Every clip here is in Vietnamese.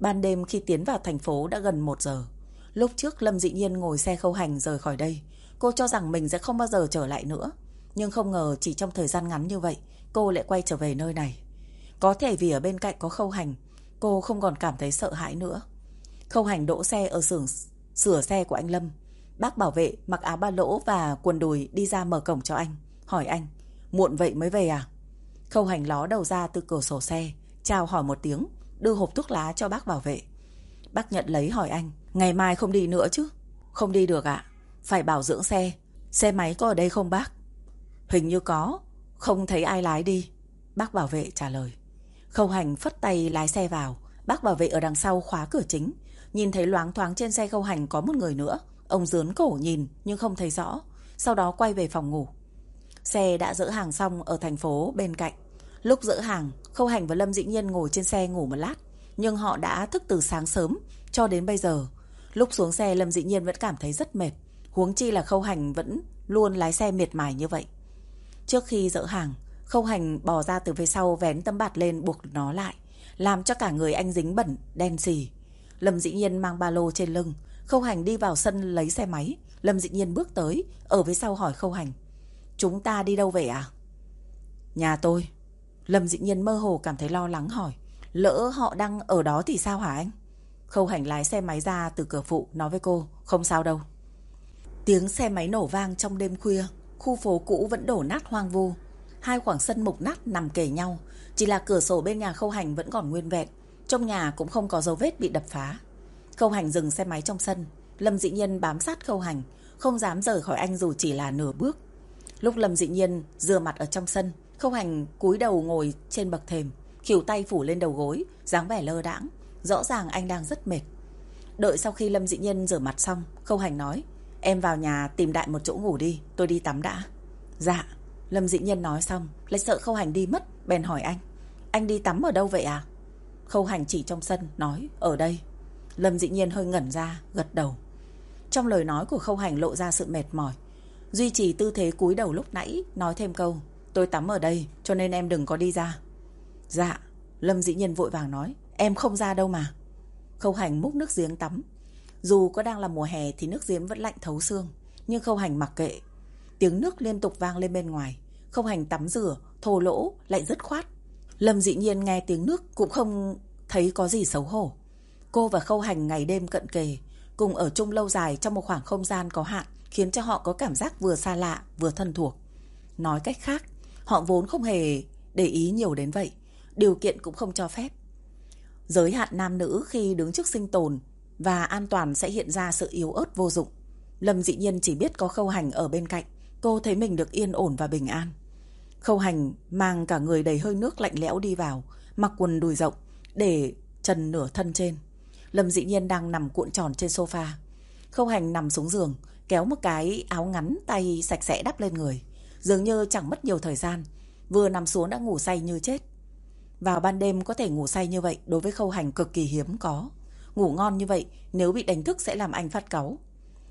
Ban đêm khi tiến vào thành phố đã gần 1 giờ. Lúc trước Lâm Dị Nhiên ngồi xe khâu hành rời khỏi đây. Cô cho rằng mình sẽ không bao giờ trở lại nữa. Nhưng không ngờ chỉ trong thời gian ngắn như vậy, cô lại quay trở về nơi này. Có thể vì ở bên cạnh có khâu hành, cô không còn cảm thấy sợ hãi nữa. Khâu hành đỗ xe ở xưởng sửa xe của anh Lâm. Bác bảo vệ mặc áo ba lỗ và quần đùi đi ra mở cổng cho anh. Hỏi anh, muộn vậy mới về à? Khâu hành ló đầu ra từ cửa sổ xe, chào hỏi một tiếng, đưa hộp thuốc lá cho bác bảo vệ. Bác nhận lấy hỏi anh, ngày mai không đi nữa chứ? Không đi được ạ, phải bảo dưỡng xe. Xe máy có ở đây không bác? Hình như có, không thấy ai lái đi. Bác bảo vệ trả lời. Khâu hành phất tay lái xe vào, bác bảo vệ ở đằng sau khóa cửa chính. Nhìn thấy loáng thoáng trên xe khâu hành có một người nữa. Ông dướn cổ nhìn nhưng không thấy rõ. Sau đó quay về phòng ngủ. Xe đã dỡ hàng xong ở thành phố bên cạnh. Lúc dỡ hàng, Khâu Hành và Lâm Dĩ Nhiên ngồi trên xe ngủ một lát. Nhưng họ đã thức từ sáng sớm cho đến bây giờ. Lúc xuống xe Lâm Dĩ Nhiên vẫn cảm thấy rất mệt. Huống chi là Khâu Hành vẫn luôn lái xe miệt mài như vậy. Trước khi dỡ hàng, Khâu Hành bò ra từ phía sau vén tấm bạt lên buộc nó lại. Làm cho cả người anh dính bẩn, đen xì. Lâm Dĩ Nhiên mang ba lô trên lưng. Khâu Hành đi vào sân lấy xe máy. Lâm Dĩ Nhiên bước tới, ở phía sau hỏi Khâu Hành. Chúng ta đi đâu về à? Nhà tôi. Lâm Dĩ Nhiên mơ hồ cảm thấy lo lắng hỏi. Lỡ họ đang ở đó thì sao hả anh? Khâu hành lái xe máy ra từ cửa phụ nói với cô. Không sao đâu. Tiếng xe máy nổ vang trong đêm khuya. Khu phố cũ vẫn đổ nát hoang vu. Hai khoảng sân mục nát nằm kề nhau. Chỉ là cửa sổ bên nhà khâu hành vẫn còn nguyên vẹn. Trong nhà cũng không có dấu vết bị đập phá. Khâu hành dừng xe máy trong sân. Lâm Dĩ Nhiên bám sát khâu hành. Không dám rời khỏi anh dù chỉ là nửa bước. Lúc Lâm Dị Nhiên dừa mặt ở trong sân, Khâu Hành cúi đầu ngồi trên bậc thềm, khỉu tay phủ lên đầu gối, dáng vẻ lơ đãng, rõ ràng anh đang rất mệt. Đợi sau khi Lâm Dị Nhân rửa mặt xong, Khâu Hành nói: "Em vào nhà tìm đại một chỗ ngủ đi, tôi đi tắm đã." "Dạ." Lâm Dị Nhân nói xong, lại sợ Khâu Hành đi mất, bèn hỏi anh: "Anh đi tắm ở đâu vậy à?" Khâu Hành chỉ trong sân nói: "Ở đây." Lâm Dị Nhiên hơi ngẩn ra, gật đầu. Trong lời nói của Khâu Hành lộ ra sự mệt mỏi, Duy trì tư thế cúi đầu lúc nãy Nói thêm câu Tôi tắm ở đây cho nên em đừng có đi ra. Dạ Lâm dĩ nhiên vội vàng nói Em không ra đâu mà. Khâu hành múc nước giếng tắm. Dù có đang là mùa hè thì nước giếng vẫn lạnh thấu xương Nhưng khâu hành mặc kệ. Tiếng nước liên tục vang lên bên ngoài. Khâu hành tắm rửa, thô lỗ, lại rất khoát. Lâm dĩ nhiên nghe tiếng nước Cũng không thấy có gì xấu hổ. Cô và khâu hành ngày đêm cận kề Cùng ở chung lâu dài trong một khoảng không gian có hạn khiến cho họ có cảm giác vừa xa lạ vừa thân thuộc. Nói cách khác, họ vốn không hề để ý nhiều đến vậy, điều kiện cũng không cho phép. Giới hạn nam nữ khi đứng trước sinh tồn và an toàn sẽ hiện ra sự yếu ớt vô dụng. Lâm dị nhiên chỉ biết có khâu hành ở bên cạnh, cô thấy mình được yên ổn và bình an. Khâu hành mang cả người đầy hơi nước lạnh lẽo đi vào, mặc quần đùi rộng, để trần nửa thân trên. Lâm dị nhiên đang nằm cuộn tròn trên sofa. Khâu hành nằm xuống giường, kéo một cái áo ngắn tay sạch sẽ đắp lên người. Dường như chẳng mất nhiều thời gian, vừa nằm xuống đã ngủ say như chết. Vào ban đêm có thể ngủ say như vậy đối với khâu hành cực kỳ hiếm có. Ngủ ngon như vậy nếu bị đánh thức sẽ làm anh phát cáu.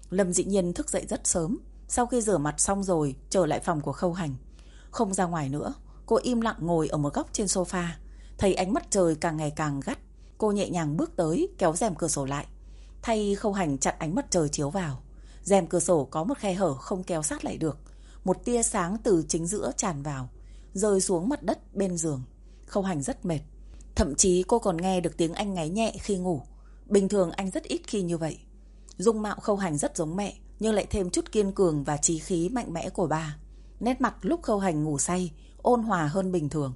Lâm dĩ nhiên thức dậy rất sớm, sau khi rửa mặt xong rồi trở lại phòng của khâu hành. Không ra ngoài nữa, cô im lặng ngồi ở một góc trên sofa. Thấy ánh mắt trời càng ngày càng gắt, cô nhẹ nhàng bước tới kéo rèm cửa sổ lại. Thay khâu hành chặn ánh mắt trời chiếu vào rèm cửa sổ có một khe hở không kéo sát lại được. Một tia sáng từ chính giữa tràn vào, rơi xuống mặt đất bên giường. Khâu hành rất mệt. Thậm chí cô còn nghe được tiếng anh ngáy nhẹ khi ngủ. Bình thường anh rất ít khi như vậy. Dung mạo khâu hành rất giống mẹ, nhưng lại thêm chút kiên cường và trí khí mạnh mẽ của bà. Nét mặt lúc khâu hành ngủ say, ôn hòa hơn bình thường.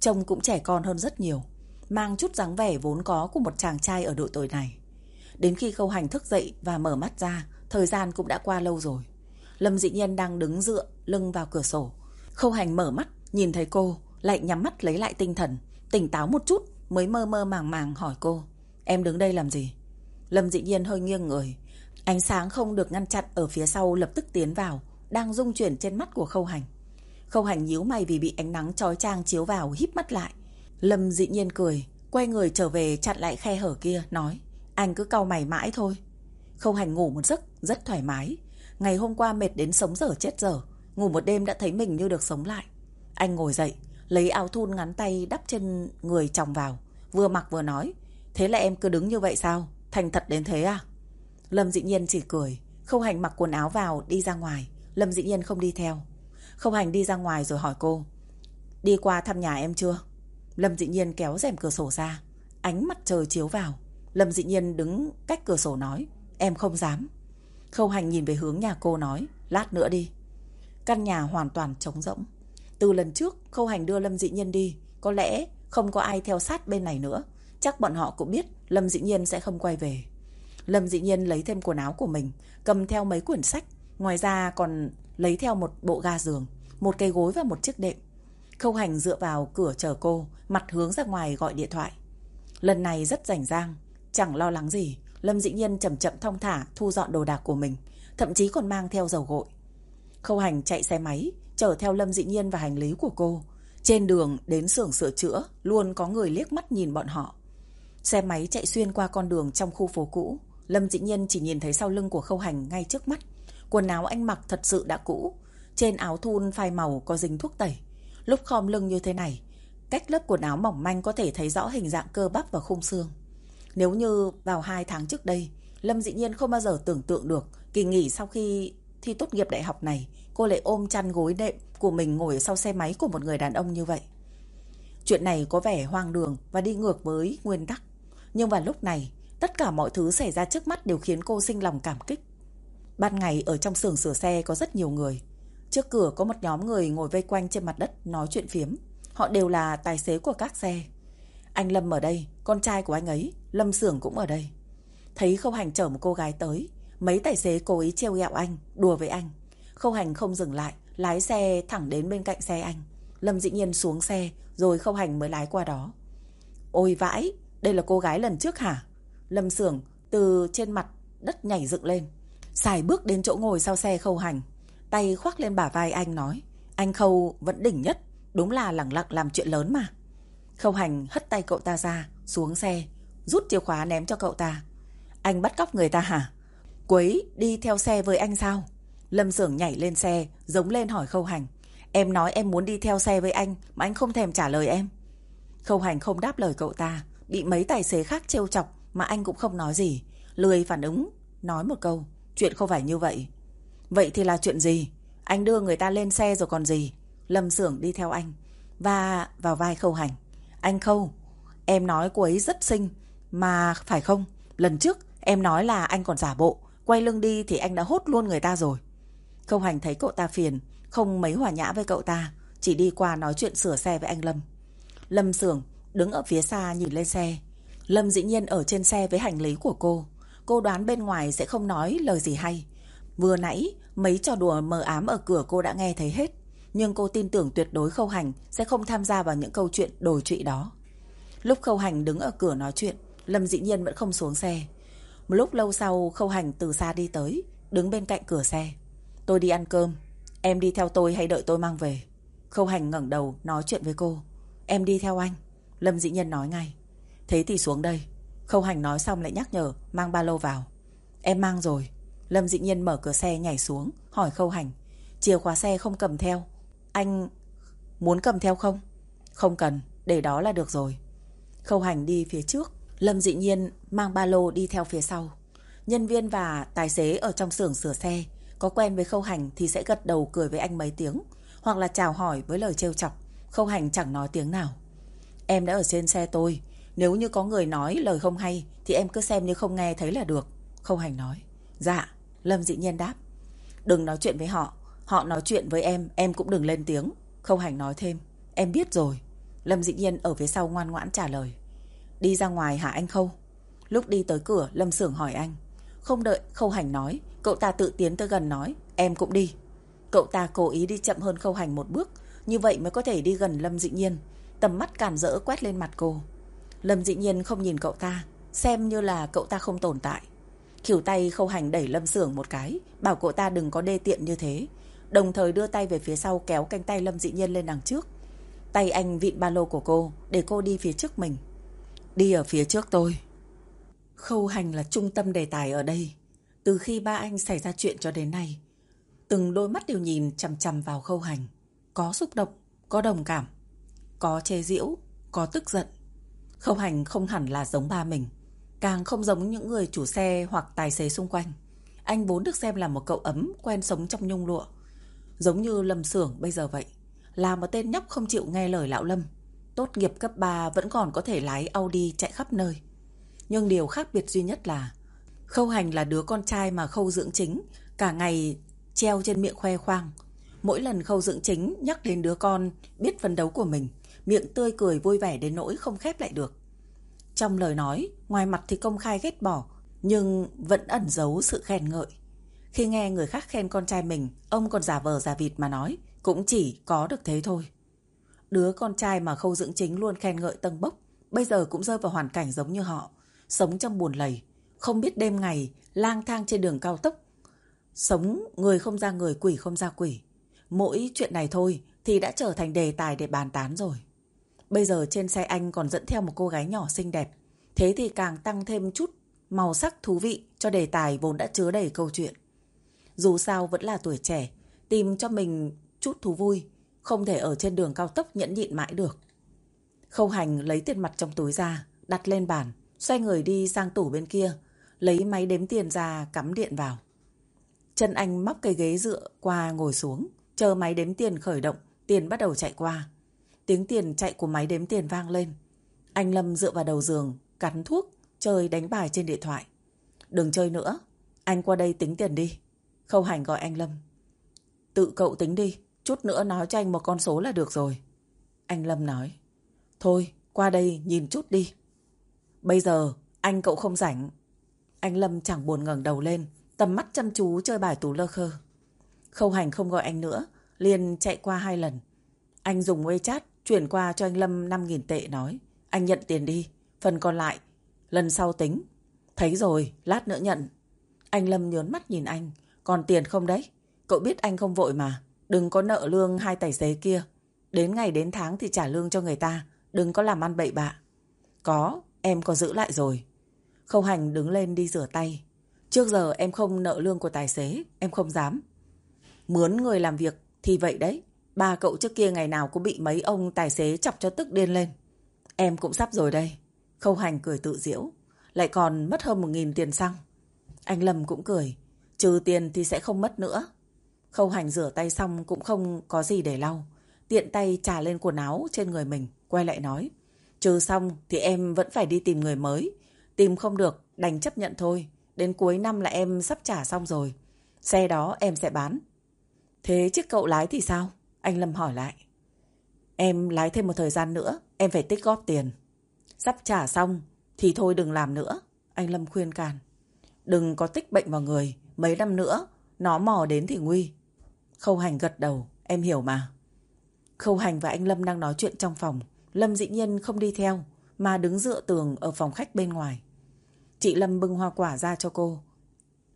Chồng cũng trẻ con hơn rất nhiều. Mang chút dáng vẻ vốn có của một chàng trai ở độ tuổi này. Đến khi khâu hành thức dậy và mở mắt ra, Thời gian cũng đã qua lâu rồi Lâm dị nhiên đang đứng dựa lưng vào cửa sổ. Khâu hành mở mắt, Nhìn thấy cô, Lại nhắm mắt lấy lại tinh thần, Tỉnh táo một chút Mới mơ mơ màng màng hỏi cô, Em đứng đây làm gì? Lâm dị nhiên hơi nghiêng người. Ánh sáng không được ngăn chặn ở phía sau lập tức tiến vào, Đang rung chuyển trên mắt của khâu hành. Khâu hành nhíu mày vì bị ánh nắng trói trang chiếu vào híp mắt lại. Lâm dị nhiên cười, Quay người trở về chặn lại khe hở kia, Nói, Anh cứ cau mày mãi thôi. Khâu hành ngủ một giấc, rất thoải mái. Ngày hôm qua mệt đến sống dở chết dở. Ngủ một đêm đã thấy mình như được sống lại. Anh ngồi dậy, lấy áo thun ngắn tay đắp trên người chồng vào. Vừa mặc vừa nói. Thế là em cứ đứng như vậy sao? Thành thật đến thế à? Lâm Dị Nhiên chỉ cười. Khâu Hành mặc quần áo vào đi ra ngoài. Lâm Dị Nhiên không đi theo. Khâu Hành đi ra ngoài rồi hỏi cô. Đi qua thăm nhà em chưa? Lâm Dị Nhiên kéo rèm cửa sổ ra. Ánh mặt trời chiếu vào. Lâm Dị Nhiên đứng cách cửa sổ nói. Em không dám. Khâu Hành nhìn về hướng nhà cô nói. Lát nữa đi. Căn nhà hoàn toàn trống rỗng. Từ lần trước Khâu Hành đưa Lâm Dị Nhiên đi. Có lẽ không có ai theo sát bên này nữa. Chắc bọn họ cũng biết Lâm Dị Nhiên sẽ không quay về. Lâm Dị Nhiên lấy thêm quần áo của mình, cầm theo mấy quyển sách, ngoài ra còn lấy theo một bộ ga giường, một cây gối và một chiếc đệm. Khâu Hành dựa vào cửa chờ cô, mặt hướng ra ngoài gọi điện thoại. Lần này rất rảnh rang, chẳng lo lắng gì, Lâm Dị Nhiên chậm chậm thong thả thu dọn đồ đạc của mình, thậm chí còn mang theo dầu gội. Khâu Hành chạy xe máy, chở theo Lâm Dị Nhiên và hành lý của cô. Trên đường đến xưởng sửa chữa, luôn có người liếc mắt nhìn bọn họ. Xe máy chạy xuyên qua con đường trong khu phố cũ. Lâm Dĩ Nhiên chỉ nhìn thấy sau lưng của Khâu Hành ngay trước mắt. Quần áo anh mặc thật sự đã cũ. Trên áo thun phai màu có dính thuốc tẩy. Lúc khom lưng như thế này, cách lớp quần áo mỏng manh có thể thấy rõ hình dạng cơ bắp và khung xương. Nếu như vào hai tháng trước đây, Lâm Dĩ Nhiên không bao giờ tưởng tượng được kỳ nghỉ sau khi thi tốt nghiệp đại học này, cô lại ôm chăn gối đệm của mình ngồi sau xe máy của một người đàn ông như vậy. Chuyện này có vẻ hoang đường và đi ngược với nguyên tắc. Nhưng vào lúc này, tất cả mọi thứ xảy ra trước mắt đều khiến cô sinh lòng cảm kích. Ban ngày ở trong xưởng sửa xe có rất nhiều người. Trước cửa có một nhóm người ngồi vây quanh trên mặt đất nói chuyện phiếm. Họ đều là tài xế của các xe. Anh Lâm ở đây, con trai của anh ấy, Lâm Sưởng cũng ở đây. Thấy Khâu Hành chở một cô gái tới, mấy tài xế cố ý treo ghẹo anh, đùa với anh. Khâu Hành không dừng lại, lái xe thẳng đến bên cạnh xe anh. Lâm dĩ nhiên xuống xe, rồi Khâu Hành mới lái qua đó. Ôi vãi, đây là cô gái lần trước hả? Lâm Sưởng từ trên mặt đất nhảy dựng lên. Xài bước đến chỗ ngồi sau xe khâu hành. Tay khoác lên bả vai anh nói. Anh khâu vẫn đỉnh nhất. Đúng là lẳng lặng làm chuyện lớn mà. Khâu hành hất tay cậu ta ra, xuống xe. Rút chìa khóa ném cho cậu ta. Anh bắt cóc người ta hả? Quấy đi theo xe với anh sao? Lâm Sưởng nhảy lên xe, giống lên hỏi Khâu Hành. Em nói em muốn đi theo xe với anh, mà anh không thèm trả lời em. Khâu Hành không đáp lời cậu ta, bị mấy tài xế khác trêu chọc, mà anh cũng không nói gì Lười phản ứng Nói một câu Chuyện không phải như vậy Vậy thì là chuyện gì Anh đưa người ta lên xe rồi còn gì Lâm Sưởng đi theo anh Và vào vai Khâu Hành anh Khâu Em nói cô ấy rất xinh Mà phải không Lần trước em nói là anh còn giả bộ Quay lưng đi thì anh đã hốt luôn người ta rồi Khâu Hành thấy cậu ta phiền Không mấy hòa nhã với cậu ta Chỉ đi qua nói chuyện sửa xe với anh Lâm Lâm Sưởng đứng ở phía xa nhìn lên xe Lâm dĩ nhiên ở trên xe với hành lý của cô. Cô đoán bên ngoài sẽ không nói lời gì hay. Vừa nãy, mấy trò đùa mờ ám ở cửa cô đã nghe thấy hết. Nhưng cô tin tưởng tuyệt đối Khâu Hành sẽ không tham gia vào những câu chuyện đồi trụy đó. Lúc Khâu Hành đứng ở cửa nói chuyện, Lâm dĩ nhiên vẫn không xuống xe. Một lúc lâu sau, Khâu Hành từ xa đi tới, đứng bên cạnh cửa xe. Tôi đi ăn cơm. Em đi theo tôi hay đợi tôi mang về? Khâu Hành ngẩng đầu nói chuyện với cô. Em đi theo anh. Lâm dĩ nhiên nói ngay. Thế thì xuống đây Khâu hành nói xong lại nhắc nhở Mang ba lô vào Em mang rồi Lâm dị nhiên mở cửa xe nhảy xuống Hỏi khâu hành Chìa khóa xe không cầm theo anh muốn cầm theo không? Không cần, Để đó là được rồi. Khâu hành đi phía trước, Lâm dị nhiên mang ba lô đi theo phía sau. Nhân viên và tài xế ở trong xưởng sửa xe, Có quen với khâu hành thì sẽ gật đầu cười với anh mấy tiếng, Hoặc là chào hỏi với lời trêu chọc. Khâu hành chẳng nói tiếng nào. Em đã ở trên xe tôi, nếu như có người nói lời không hay Thì em cứ xem như không nghe thấy là được, Khâu hành nói. Dạ Lâm dị nhiên đáp. Đừng nói chuyện với họ Họ nói chuyện với em Em cũng đừng lên tiếng. Không hành nói thêm. Em biết rồi. Lâm dị nhiên ở phía sau ngoan ngoãn trả lời. Đi ra ngoài hả anh Khâu? Lúc đi tới cửa, Lâm Sưởng hỏi anh. Không đợi Khâu Hành nói, Cậu ta tự tiến tới gần nói, Em cũng đi. Cậu ta cố ý đi chậm hơn Khâu Hành một bước, Như vậy mới có thể đi gần Lâm dị nhiên. Tầm mắt càn rỡ quét lên mặt cô. Lâm dĩ nhiên không nhìn cậu ta, Xem như là cậu ta không tồn tại. Khỉu tay khâu hành đẩy Lâm Sưởng một cái, Bảo cậu ta đừng có đê tiện như thế. Đồng thời đưa tay về phía sau kéo cánh tay Lâm dị nhiên lên đằng trước Tay anh vịn ba lô của cô, Để cô đi phía trước mình Đi ở phía trước tôi Khâu hành là trung tâm đề tài ở đây Từ khi ba anh xảy ra chuyện cho đến nay, Từng đôi mắt đều nhìn chằm chằm vào khâu hành Có xúc động, Có đồng cảm, Có chê diễu Có tức giận Khâu hành không hẳn là giống ba mình. Càng không giống những người chủ xe hoặc tài xế xung quanh. Anh vốn được xem là một cậu ấm, quen sống trong nhung lụa. Giống như Lâm Sưởng bây giờ vậy. Là một tên nhóc không chịu nghe lời lão Lâm. Tốt nghiệp cấp 3 vẫn còn có thể lái Audi chạy khắp nơi. Nhưng điều khác biệt duy nhất là Khâu Hành là đứa con trai mà Khâu dưỡng chính, cả ngày treo trên miệng khoe khoang. Mỗi lần Khâu dưỡng chính nhắc đến đứa con biết phấn đấu của mình, miệng tươi cười vui vẻ đến nỗi không khép lại được. Trong lời nói, ngoài mặt thì công khai ghét bỏ, nhưng vẫn ẩn giấu sự khen ngợi. Khi nghe người khác khen con trai mình, ông còn giả vờ giả vịt mà nói, cũng chỉ có được thế thôi. Đứa con trai mà Khâu dưỡng chính luôn khen ngợi tầng bốc, bây giờ cũng rơi vào hoàn cảnh giống như họ, sống trong buồn lầy, không biết đêm ngày, lang thang trên đường cao tốc. Sống người không ra người, quỷ không ra quỷ. Mỗi chuyện này thôi thì đã trở thành đề tài để bàn tán rồi. Bây giờ trên xe anh còn dẫn theo một cô gái nhỏ xinh đẹp. Thế thì càng tăng thêm chút màu sắc thú vị cho đề tài vốn đã chứa đầy câu chuyện. Dù sao vẫn là tuổi trẻ, tìm cho mình chút thú vui, không thể ở trên đường cao tốc nhẫn nhịn mãi được. Khâu hành lấy tiền mặt trong túi ra, đặt lên bàn, xoay người đi sang tủ bên kia, lấy máy đếm tiền ra cắm điện vào. Chân anh móc cây ghế dựa qua ngồi xuống, chờ máy đếm tiền khởi động, tiền bắt đầu chạy qua. Tiếng tiền chạy của máy đếm tiền vang lên. Anh Lâm dựa vào đầu giường, cắn thuốc, chơi đánh bài trên điện thoại. Đừng chơi nữa, anh qua đây tính tiền đi. Khâu hành gọi anh Lâm. Tự cậu tính đi, chút nữa nói cho anh một con số là được rồi. Anh Lâm nói. Thôi, qua đây nhìn chút đi. Bây giờ, anh cậu không rảnh. Anh Lâm chẳng buồn ngẩng đầu lên, tầm mắt chăm chú chơi bài tú lơ khơ. Khâu hành không gọi anh nữa, liền chạy qua hai lần. Anh dùng WeChat chuyển qua cho anh Lâm 5.000 tệ nói. Anh nhận tiền đi, phần còn lại, lần sau tính. Thấy rồi, lát nữa nhận. Anh Lâm nhớn mắt nhìn anh, còn tiền không đấy? Cậu biết anh không vội mà, đừng có nợ lương hai tài xế kia. Đến ngày đến tháng thì trả lương cho người ta, đừng có làm ăn bậy bạ. Có, em có giữ lại rồi. Khâu hành đứng lên đi rửa tay. Trước giờ em không nợ lương của tài xế, em không dám. Mướn người làm việc thì vậy đấy. Ba cậu trước kia ngày nào cũng bị mấy ông tài xế chọc cho tức điên lên. Em cũng sắp rồi đây. Khâu hành cười tự diễu. Lại còn mất hơn một nghìn tiền xăng. Anh Lâm cũng cười. Trừ tiền thì sẽ không mất nữa. Khâu hành rửa tay xong cũng không có gì để lau. Tiện tay trà lên quần áo trên người mình. Quay lại nói. Trừ xong thì em vẫn phải đi tìm người mới. Tìm không được, đành chấp nhận thôi. Đến cuối năm là em sắp trả xong rồi. Xe đó em sẽ bán. Thế chiếc cậu lái thì sao? Anh Lâm hỏi lại. Em lái thêm một thời gian nữa, em phải tích góp tiền. Sắp trả xong thì thôi đừng làm nữa. Anh Lâm khuyên can. Đừng có tích bệnh vào người, mấy năm nữa, nó mò đến thì nguy. Khâu Hành gật đầu, em hiểu mà. Khâu Hành và anh Lâm đang nói chuyện trong phòng. Lâm dĩ nhiên không đi theo, mà đứng dựa tường ở phòng khách bên ngoài. Chị Lâm bưng hoa quả ra cho cô.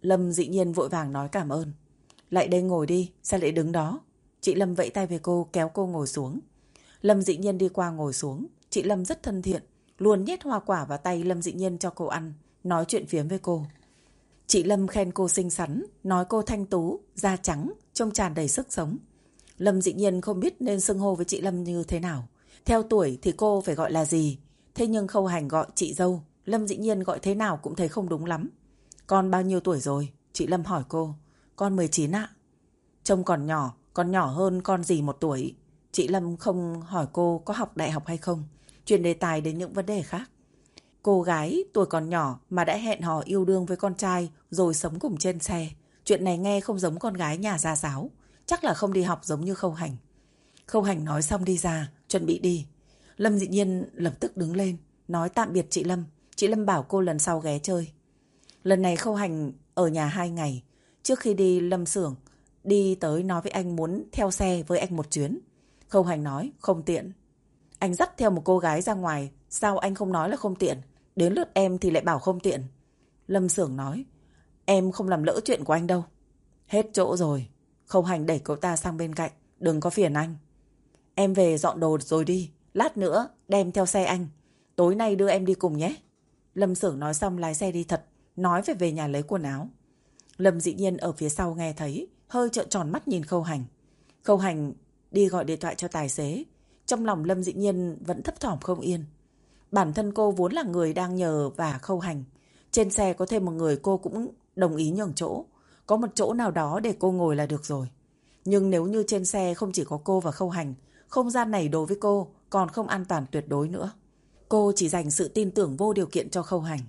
Lâm dĩ nhiên vội vàng nói cảm ơn. Lại đây ngồi đi, sao lại đứng đó? Chị Lâm vẫy tay về cô, kéo cô ngồi xuống. Lâm dĩ nhiên đi qua ngồi xuống. Chị Lâm rất thân thiện, luôn nhét hoa quả vào tay Lâm dĩ nhiên cho cô ăn, nói chuyện phiếm với cô. Chị Lâm khen cô xinh xắn, nói cô thanh tú, da trắng, trông tràn đầy sức sống. Lâm dĩ nhiên không biết nên xưng hô với chị Lâm như thế nào. Theo tuổi thì cô phải gọi là gì? Thế nhưng khâu hành gọi chị dâu, Lâm dĩ nhiên gọi thế nào cũng thấy không đúng lắm. Con bao nhiêu tuổi rồi? Chị Lâm hỏi cô. Con 19 ạ. Trông còn nhỏ, còn nhỏ hơn con gì một tuổi. Chị Lâm không hỏi cô có học đại học hay không. Chuyển đề tài đến những vấn đề khác. Cô gái tuổi còn nhỏ mà đã hẹn hò yêu đương với con trai rồi sống cùng trên xe. Chuyện này nghe không giống con gái nhà gia giáo. Chắc là không đi học giống như khâu hành. Khâu hành nói xong đi ra, chuẩn bị đi. Lâm dị nhiên lập tức đứng lên, nói tạm biệt chị Lâm. Chị Lâm bảo cô lần sau ghé chơi. Lần này khâu hành ở nhà hai ngày. Trước khi đi Lâm xưởng đi tới nói với anh muốn theo xe với anh một chuyến. Khâu hành nói không tiện. Anh dắt theo một cô gái ra ngoài, sao anh không nói là không tiện? Đến lượt em thì lại bảo không tiện. Lâm Sưởng nói, em không làm lỡ chuyện của anh đâu. Hết chỗ rồi. Khâu hành đẩy cậu ta sang bên cạnh, đừng có phiền anh. Em về dọn đồ rồi đi, lát nữa đem theo xe anh. Tối nay đưa em đi cùng nhé. Lâm Sưởng nói xong lái xe đi thật, nói về về nhà lấy quần áo. Lâm dĩ nhiên ở phía sau nghe thấy, hơi trợn tròn mắt nhìn Khâu Hành. Khâu Hành đi gọi điện thoại cho tài xế. Trong lòng Lâm dĩ nhiên vẫn thấp thỏm không yên. Bản thân cô vốn là người đang nhờ và khâu hành. Trên xe có thêm một người cô cũng đồng ý nhường chỗ. Có một chỗ nào đó để cô ngồi là được rồi. Nhưng nếu như trên xe không chỉ có cô và khâu hành, không gian này đối với cô còn không an toàn tuyệt đối nữa. Cô chỉ dành sự tin tưởng vô điều kiện cho khâu hành.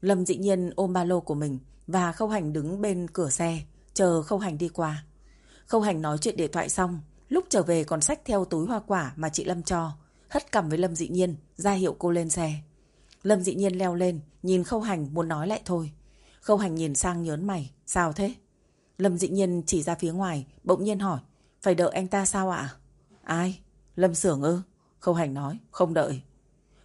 Lâm dĩ nhiên ôm ba lô của mình và khâu hành đứng bên cửa xe, chờ khâu hành đi qua. Khâu hành nói chuyện điện thoại xong, lúc trở về còn xách theo túi hoa quả mà chị Lâm cho, hất cằm với Lâm dị nhiên, ra hiệu cô lên xe. Lâm dị nhiên leo lên, nhìn khâu hành muốn nói lại thôi. Khâu hành nhìn sang nhớn mày, sao thế? Lâm dị nhiên chỉ ra phía ngoài, bỗng nhiên hỏi, phải đợi anh ta sao ạ? Ai? Lâm Sưởng ư? Khâu hành nói, không đợi.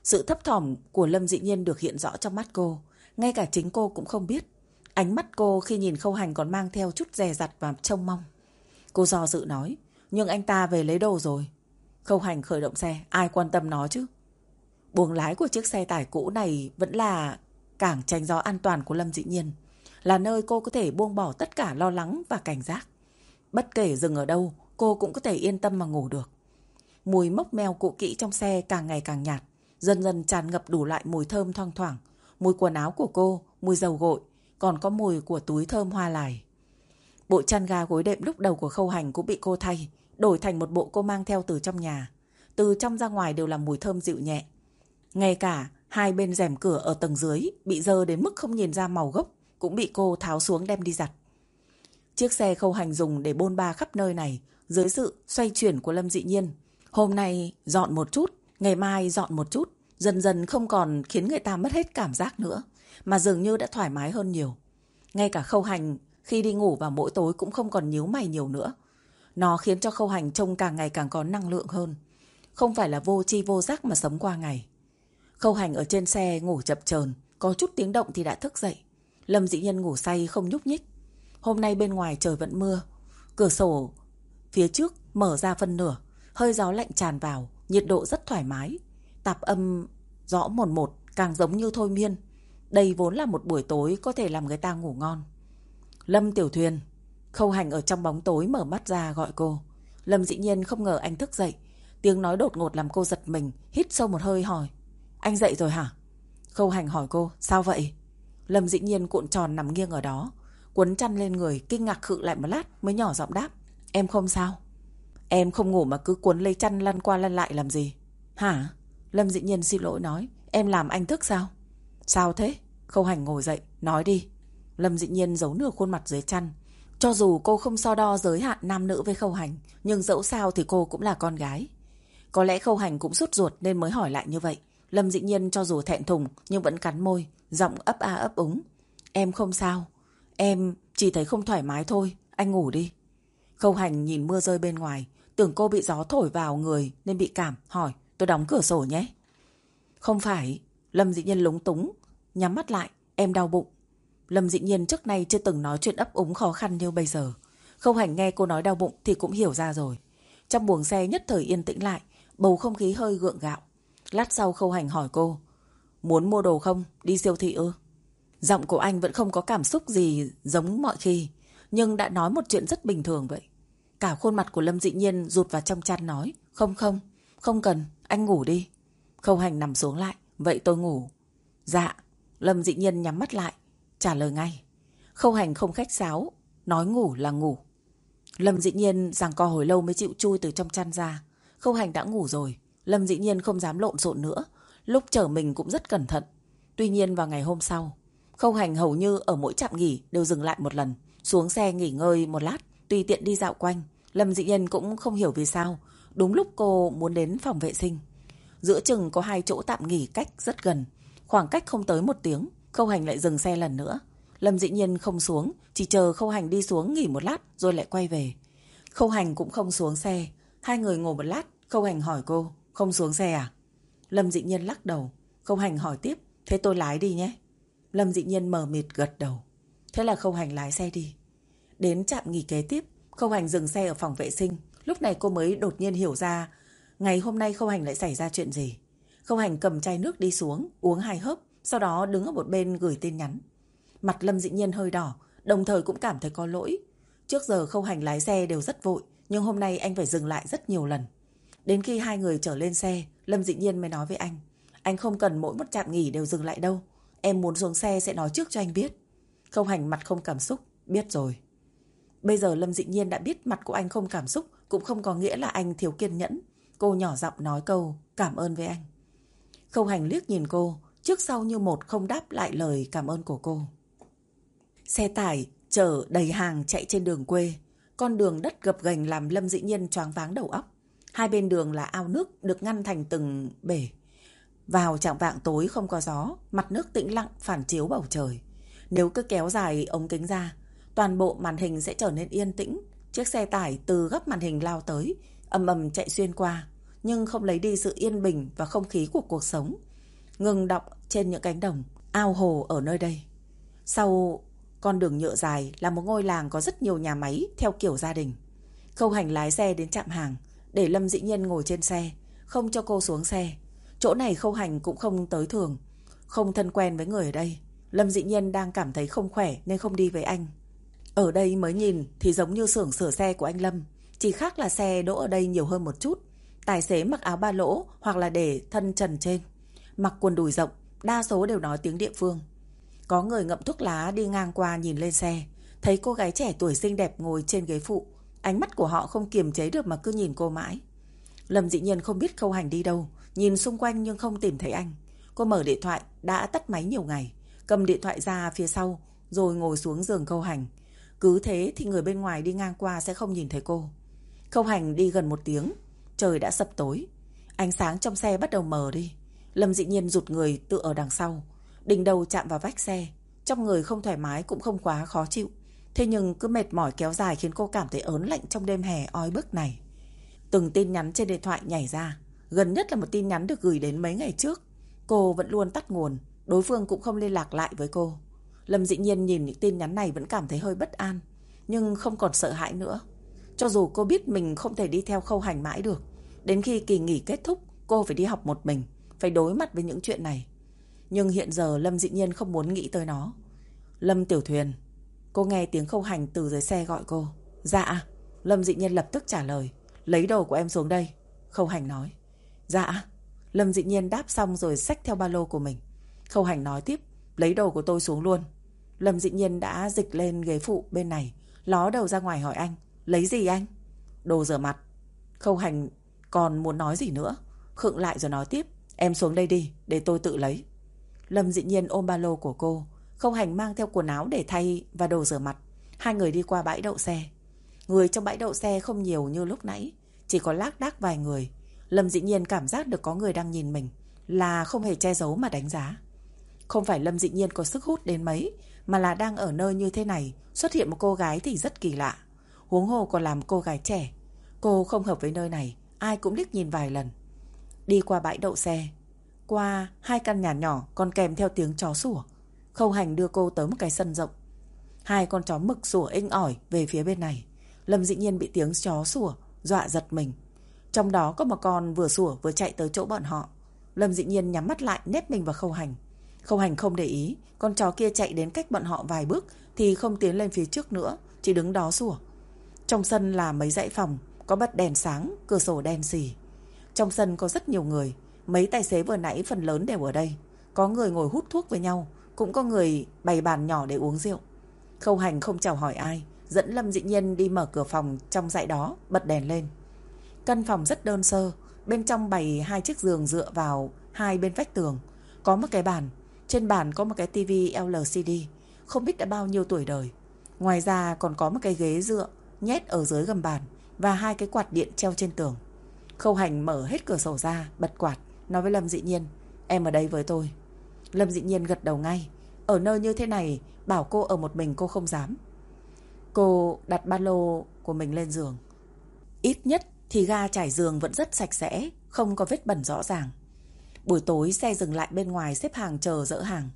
Sự thấp thỏm của Lâm dị nhiên được hiện rõ trong mắt cô, ngay cả chính cô cũng không biết. Ánh mắt cô khi nhìn khâu hành còn mang theo chút dè dặt và trông mong. Cô do dự nói, nhưng anh ta về lấy đồ rồi. Khâu hành khởi động xe, ai quan tâm nó chứ? Buồng lái của chiếc xe tải cũ này vẫn là cảng tránh gió an toàn của Lâm Dị Nhiên. Là nơi cô có thể buông bỏ tất cả lo lắng và cảnh giác. Bất kể dừng ở đâu, cô cũng có thể yên tâm mà ngủ được. Mùi mốc mèo cụ kỹ trong xe càng ngày càng nhạt, dần dần tràn ngập đủ loại mùi thơm thoang thoảng. Mùi quần áo của cô, mùi dầu gội, còn có mùi của túi thơm hoa lài. Bộ chăn ga gối đệm lúc đầu của khâu hành cũng bị cô thay, đổi thành một bộ cô mang theo từ trong nhà. Từ trong ra ngoài đều là mùi thơm dịu nhẹ. Ngay cả hai bên rèm cửa ở tầng dưới bị dơ đến mức không nhìn ra màu gốc cũng bị cô tháo xuống đem đi giặt. Chiếc xe khâu hành dùng để bôn ba khắp nơi này dưới sự xoay chuyển của Lâm Dị Nhiên. Hôm nay dọn một chút, ngày mai dọn một chút, dần dần không còn khiến người ta mất hết cảm giác nữa, mà dường như đã thoải mái hơn nhiều. Ngay cả khâu hành khi đi ngủ vào mỗi tối cũng không còn nhíu mày nhiều nữa. Nó khiến cho khâu hành trông càng ngày càng có năng lượng hơn. Không phải là vô chi vô giác mà sống qua ngày. Khâu hành ở trên xe ngủ chập chờn có chút tiếng động thì đã thức dậy. Lâm dĩ nhân ngủ say không nhúc nhích. Hôm nay bên ngoài trời vẫn mưa. Cửa sổ phía trước mở ra phân nửa. Hơi gió lạnh tràn vào, nhiệt độ rất thoải mái. Tạp âm rõ một một, càng giống như thôi miên. Đây vốn là một buổi tối có thể làm người ta ngủ ngon. Lâm Tiểu Thuyền. Khâu hành ở trong bóng tối mở mắt ra gọi cô. Lâm dĩ nhiên không ngờ anh thức dậy. Tiếng nói đột ngột làm cô giật mình, hít sâu một hơi hỏi. Anh dậy rồi hả? Khâu hành hỏi cô, sao vậy? Lâm dĩ nhiên cuộn tròn nằm nghiêng ở đó. Quấn chăn lên người, kinh ngạc khự lại một lát mới nhỏ giọng đáp. Em không sao. Em không ngủ mà cứ cuốn lấy chăn lăn qua lăn lại làm gì? Hả? Lâm dĩ nhiên xin lỗi nói. Em làm anh thức sao? Sao thế? Khâu hành ngồi dậy, nói đi. Lâm dĩ nhiên giấu nửa khuôn mặt dưới chăn. Cho dù cô không so đo giới hạn nam nữ với khâu hành, nhưng dẫu sao thì cô cũng là con gái. Có lẽ khâu hành cũng sút ruột nên mới hỏi lại như vậy. Lâm dĩ nhiên cho dù thẹn thùng nhưng vẫn cắn môi, giọng ấp a ấp úng. Em không sao, em chỉ thấy không thoải mái thôi, anh ngủ đi. Khâu hành nhìn mưa rơi bên ngoài, tưởng cô bị gió thổi vào người nên bị cảm, hỏi tôi đóng cửa sổ nhé. Không phải, Lâm dĩ nhiên lúng túng, nhắm mắt lại, em đau bụng. Lâm dĩ nhiên trước nay chưa từng nói chuyện ấp úng khó khăn như bây giờ. Khâu hành nghe cô nói đau bụng thì cũng hiểu ra rồi. Trong buồng xe nhất thời yên tĩnh lại, bầu không khí hơi gượng gạo. Lát sau khâu hành hỏi cô, muốn mua đồ không, đi siêu thị ư? Giọng của anh vẫn không có cảm xúc gì giống mọi khi, nhưng đã nói một chuyện rất bình thường vậy. Cả khuôn mặt của Lâm dị nhiên rụt vào trong chăn nói, không không, không cần, anh ngủ đi. Khâu hành nằm xuống lại, vậy tôi ngủ. Dạ, Lâm dị nhiên nhắm mắt lại, trả lời ngay. Khâu hành không khách sáo, nói ngủ là ngủ. Lâm dĩ nhiên rằng co hồi lâu mới chịu chui từ trong chăn ra. Khâu hành đã ngủ rồi, Lâm dĩ nhiên không dám lộn xộn nữa. Lúc chở mình cũng rất cẩn thận. Tuy nhiên vào ngày hôm sau, khâu hành hầu như ở mỗi trạm nghỉ đều dừng lại một lần. Xuống xe nghỉ ngơi một lát, tùy tiện đi dạo quanh. Lâm dĩ nhiên cũng không hiểu vì sao. Đúng lúc cô muốn đến phòng vệ sinh. Giữa chừng có hai chỗ tạm nghỉ cách rất gần. Khoảng cách không tới một tiếng. Khâu hành lại dừng xe lần nữa. Lâm dĩ nhiên không xuống, chỉ chờ khâu hành đi xuống nghỉ một lát rồi lại quay về. Khâu hành cũng không xuống xe. Hai người ngồi một lát, khâu hành hỏi cô, không xuống xe à? Lâm dĩ nhiên lắc đầu. Khâu hành hỏi tiếp, thế tôi lái đi nhé. Lâm dĩ nhiên mờ mịt gật đầu. Thế là khâu hành lái xe đi. Đến trạm nghỉ kế tiếp, khâu hành dừng xe ở phòng vệ sinh. Lúc này cô mới đột nhiên hiểu ra ngày hôm nay khâu hành lại xảy ra chuyện gì. Khâu hành cầm chai nước đi xuống, uống hai hớp, sau đó đứng ở một bên gửi tin nhắn. Mặt Lâm dĩ nhiên hơi đỏ, đồng thời cũng cảm thấy có lỗi. Trước giờ khâu hành lái xe đều rất vội, nhưng hôm nay anh phải dừng lại rất nhiều lần. Đến khi hai người trở lên xe, Lâm dĩ nhiên mới nói với anh. Anh không cần mỗi một trạm nghỉ đều dừng lại đâu. Em muốn xuống xe sẽ nói trước cho anh biết. khâu hành mặt không cảm xúc. Biết rồi. Bây giờ Lâm Dị Nhiên đã biết mặt của anh không cảm xúc cũng không có nghĩa là anh thiếu kiên nhẫn. Cô nhỏ giọng nói câu cảm ơn với anh. khâu hành liếc nhìn cô, trước sau như một không đáp lại lời cảm ơn của cô. Xe tải chở đầy hàng chạy trên đường quê. Con đường đất gập ghềnh làm Lâm Dĩ Nhiên choáng váng đầu óc. Hai bên đường là ao nước được ngăn thành từng bể. Vào trạng vạng tối không có gió, mặt nước tĩnh lặng phản chiếu bầu trời. Nếu cứ kéo dài ống kính ra, toàn bộ màn hình sẽ trở nên yên tĩnh. Chiếc xe tải từ góc màn hình lao tới, ầm ầm chạy xuyên qua, nhưng không lấy đi sự yên bình và không khí của cuộc sống. Ngừng đọc trên những cánh đồng, ao hồ ở nơi đây. Sau con đường nhựa dài là một ngôi làng có rất nhiều nhà máy theo kiểu gia đình. Khâu hành lái xe đến trạm hàng, để Lâm Dĩ Nhân ngồi trên xe, không cho cô xuống xe. Chỗ này khâu hành cũng không tới thường, không thân quen với người ở đây. Lâm Dĩ Nhân đang cảm thấy không khỏe nên không đi với anh. Ở đây mới nhìn thì giống như xưởng sửa xe của anh Lâm, chỉ khác là xe đỗ ở đây nhiều hơn một chút. Tài xế mặc áo ba lỗ hoặc là để thân trần trên, mặc quần đùi rộng, đa số đều nói tiếng địa phương. Có người ngậm thuốc lá đi ngang qua nhìn lên xe, thấy cô gái trẻ tuổi xinh đẹp ngồi trên ghế phụ. Ánh mắt của họ không kiềm chế được mà cứ nhìn cô mãi. Lâm dĩ nhiên không biết khâu hành đi đâu, nhìn xung quanh nhưng không tìm thấy anh. Cô mở điện thoại, đã tắt máy nhiều ngày, cầm điện thoại ra phía sau, rồi ngồi xuống giường khâu hành. Cứ thế thì người bên ngoài đi ngang qua sẽ không nhìn thấy cô. Khâu hành đi gần một tiếng, trời đã sập tối. Ánh sáng trong xe bắt đầu mờ đi. Lâm dĩ nhiên rụt người tự ở đằng sau, Đỉnh đầu chạm vào vách xe. Trong người không thoải mái cũng không quá khó chịu. Thế nhưng cứ mệt mỏi kéo dài Khiến cô cảm thấy ớn lạnh trong đêm hè oi bức này. Từng tin nhắn trên điện thoại nhảy ra. Gần nhất là một tin nhắn được gửi đến mấy ngày trước. Cô vẫn luôn tắt nguồn Đối phương cũng không liên lạc lại với cô. Lâm dĩ nhiên nhìn những tin nhắn này Vẫn cảm thấy hơi bất an Nhưng không còn sợ hãi nữa. Cho dù cô biết mình không thể đi theo khâu hành mãi được Đến khi kỳ nghỉ kết thúc Cô phải đi học một mình. Phải đối mặt với những chuyện này. Nhưng hiện giờ Lâm dị nhiên không muốn nghĩ tới nó. Lâm Tiểu Thuyền, Cô nghe tiếng khâu hành từ dưới xe gọi cô. Dạ. Lâm dị nhiên lập tức trả lời. Lấy đồ của em xuống đây. Khâu hành nói. Dạ. Lâm dị nhiên đáp xong rồi xách theo ba lô của mình. Khâu hành nói tiếp. Lấy đồ của tôi xuống luôn. Lâm dị nhiên đã dịch lên ghế phụ bên này. Ló đầu ra ngoài hỏi anh. Lấy gì anh? Đồ rửa mặt. Khâu hành còn muốn nói gì nữa? Khựng lại rồi nói tiếp. Em xuống đây đi, để tôi tự lấy. Lâm dị nhiên ôm ba lô của cô, Không hành mang theo quần áo để thay Và đồ rửa mặt. Hai người đi qua bãi đậu xe. Người trong bãi đậu xe không nhiều như lúc nãy, Chỉ có lác đác vài người. Lâm dị nhiên cảm giác được có người đang nhìn mình, Là không hề che giấu mà đánh giá. Không phải Lâm dị nhiên có sức hút đến mấy, Mà là đang ở nơi như thế này, Xuất hiện một cô gái thì rất kỳ lạ. Huống hồ còn làm cô gái trẻ. Cô không hợp với nơi này, Ai cũng liếc nhìn vài lần. Đi qua bãi đậu xe qua hai căn nhà nhỏ còn kèm theo tiếng chó sủa. Khâu hành đưa cô tới một cái sân rộng. Hai con chó mực sủa inh ỏi về phía bên này. Lâm dĩ nhiên bị tiếng chó sủa, dọa giật mình. Trong đó có một con vừa sủa vừa chạy tới chỗ bọn họ. Lâm dĩ nhiên nhắm mắt lại nếp mình vào khâu hành. Khâu hành không để ý, con chó kia chạy đến cách bọn họ vài bước thì không tiến lên phía trước nữa, chỉ đứng đó sủa. Trong sân là mấy dãy phòng, có bật đèn sáng, cửa sổ đen xì. Trong sân có rất nhiều người, Mấy tài xế vừa nãy phần lớn đều ở đây. Có người ngồi hút thuốc với nhau, cũng có người bày bàn nhỏ để uống rượu. Khâu hành không chào hỏi ai, dẫn Lâm Dị Nhiên đi mở cửa phòng trong dãy đó, bật đèn lên. Căn phòng rất đơn sơ, bên trong bày hai chiếc giường dựa vào hai bên vách tường. Có một cái bàn, trên bàn có một cái tivi LCD, không biết đã bao nhiêu tuổi đời. Ngoài ra còn có một cái ghế dựa nhét ở dưới gầm bàn và hai cái quạt điện treo trên tường. Khâu hành mở hết cửa sổ ra, bật quạt. Nói với Lâm Dị Nhiên Em ở đây với tôi. Lâm Dị Nhiên gật đầu ngay Ở nơi như thế này Bảo cô ở một mình cô không dám. Cô đặt ba lô của mình lên giường. Ít nhất thì ga trải giường vẫn rất sạch sẽ Không có vết bẩn rõ ràng. Buổi tối xe dừng lại bên ngoài xếp hàng chờ dỡ hàng.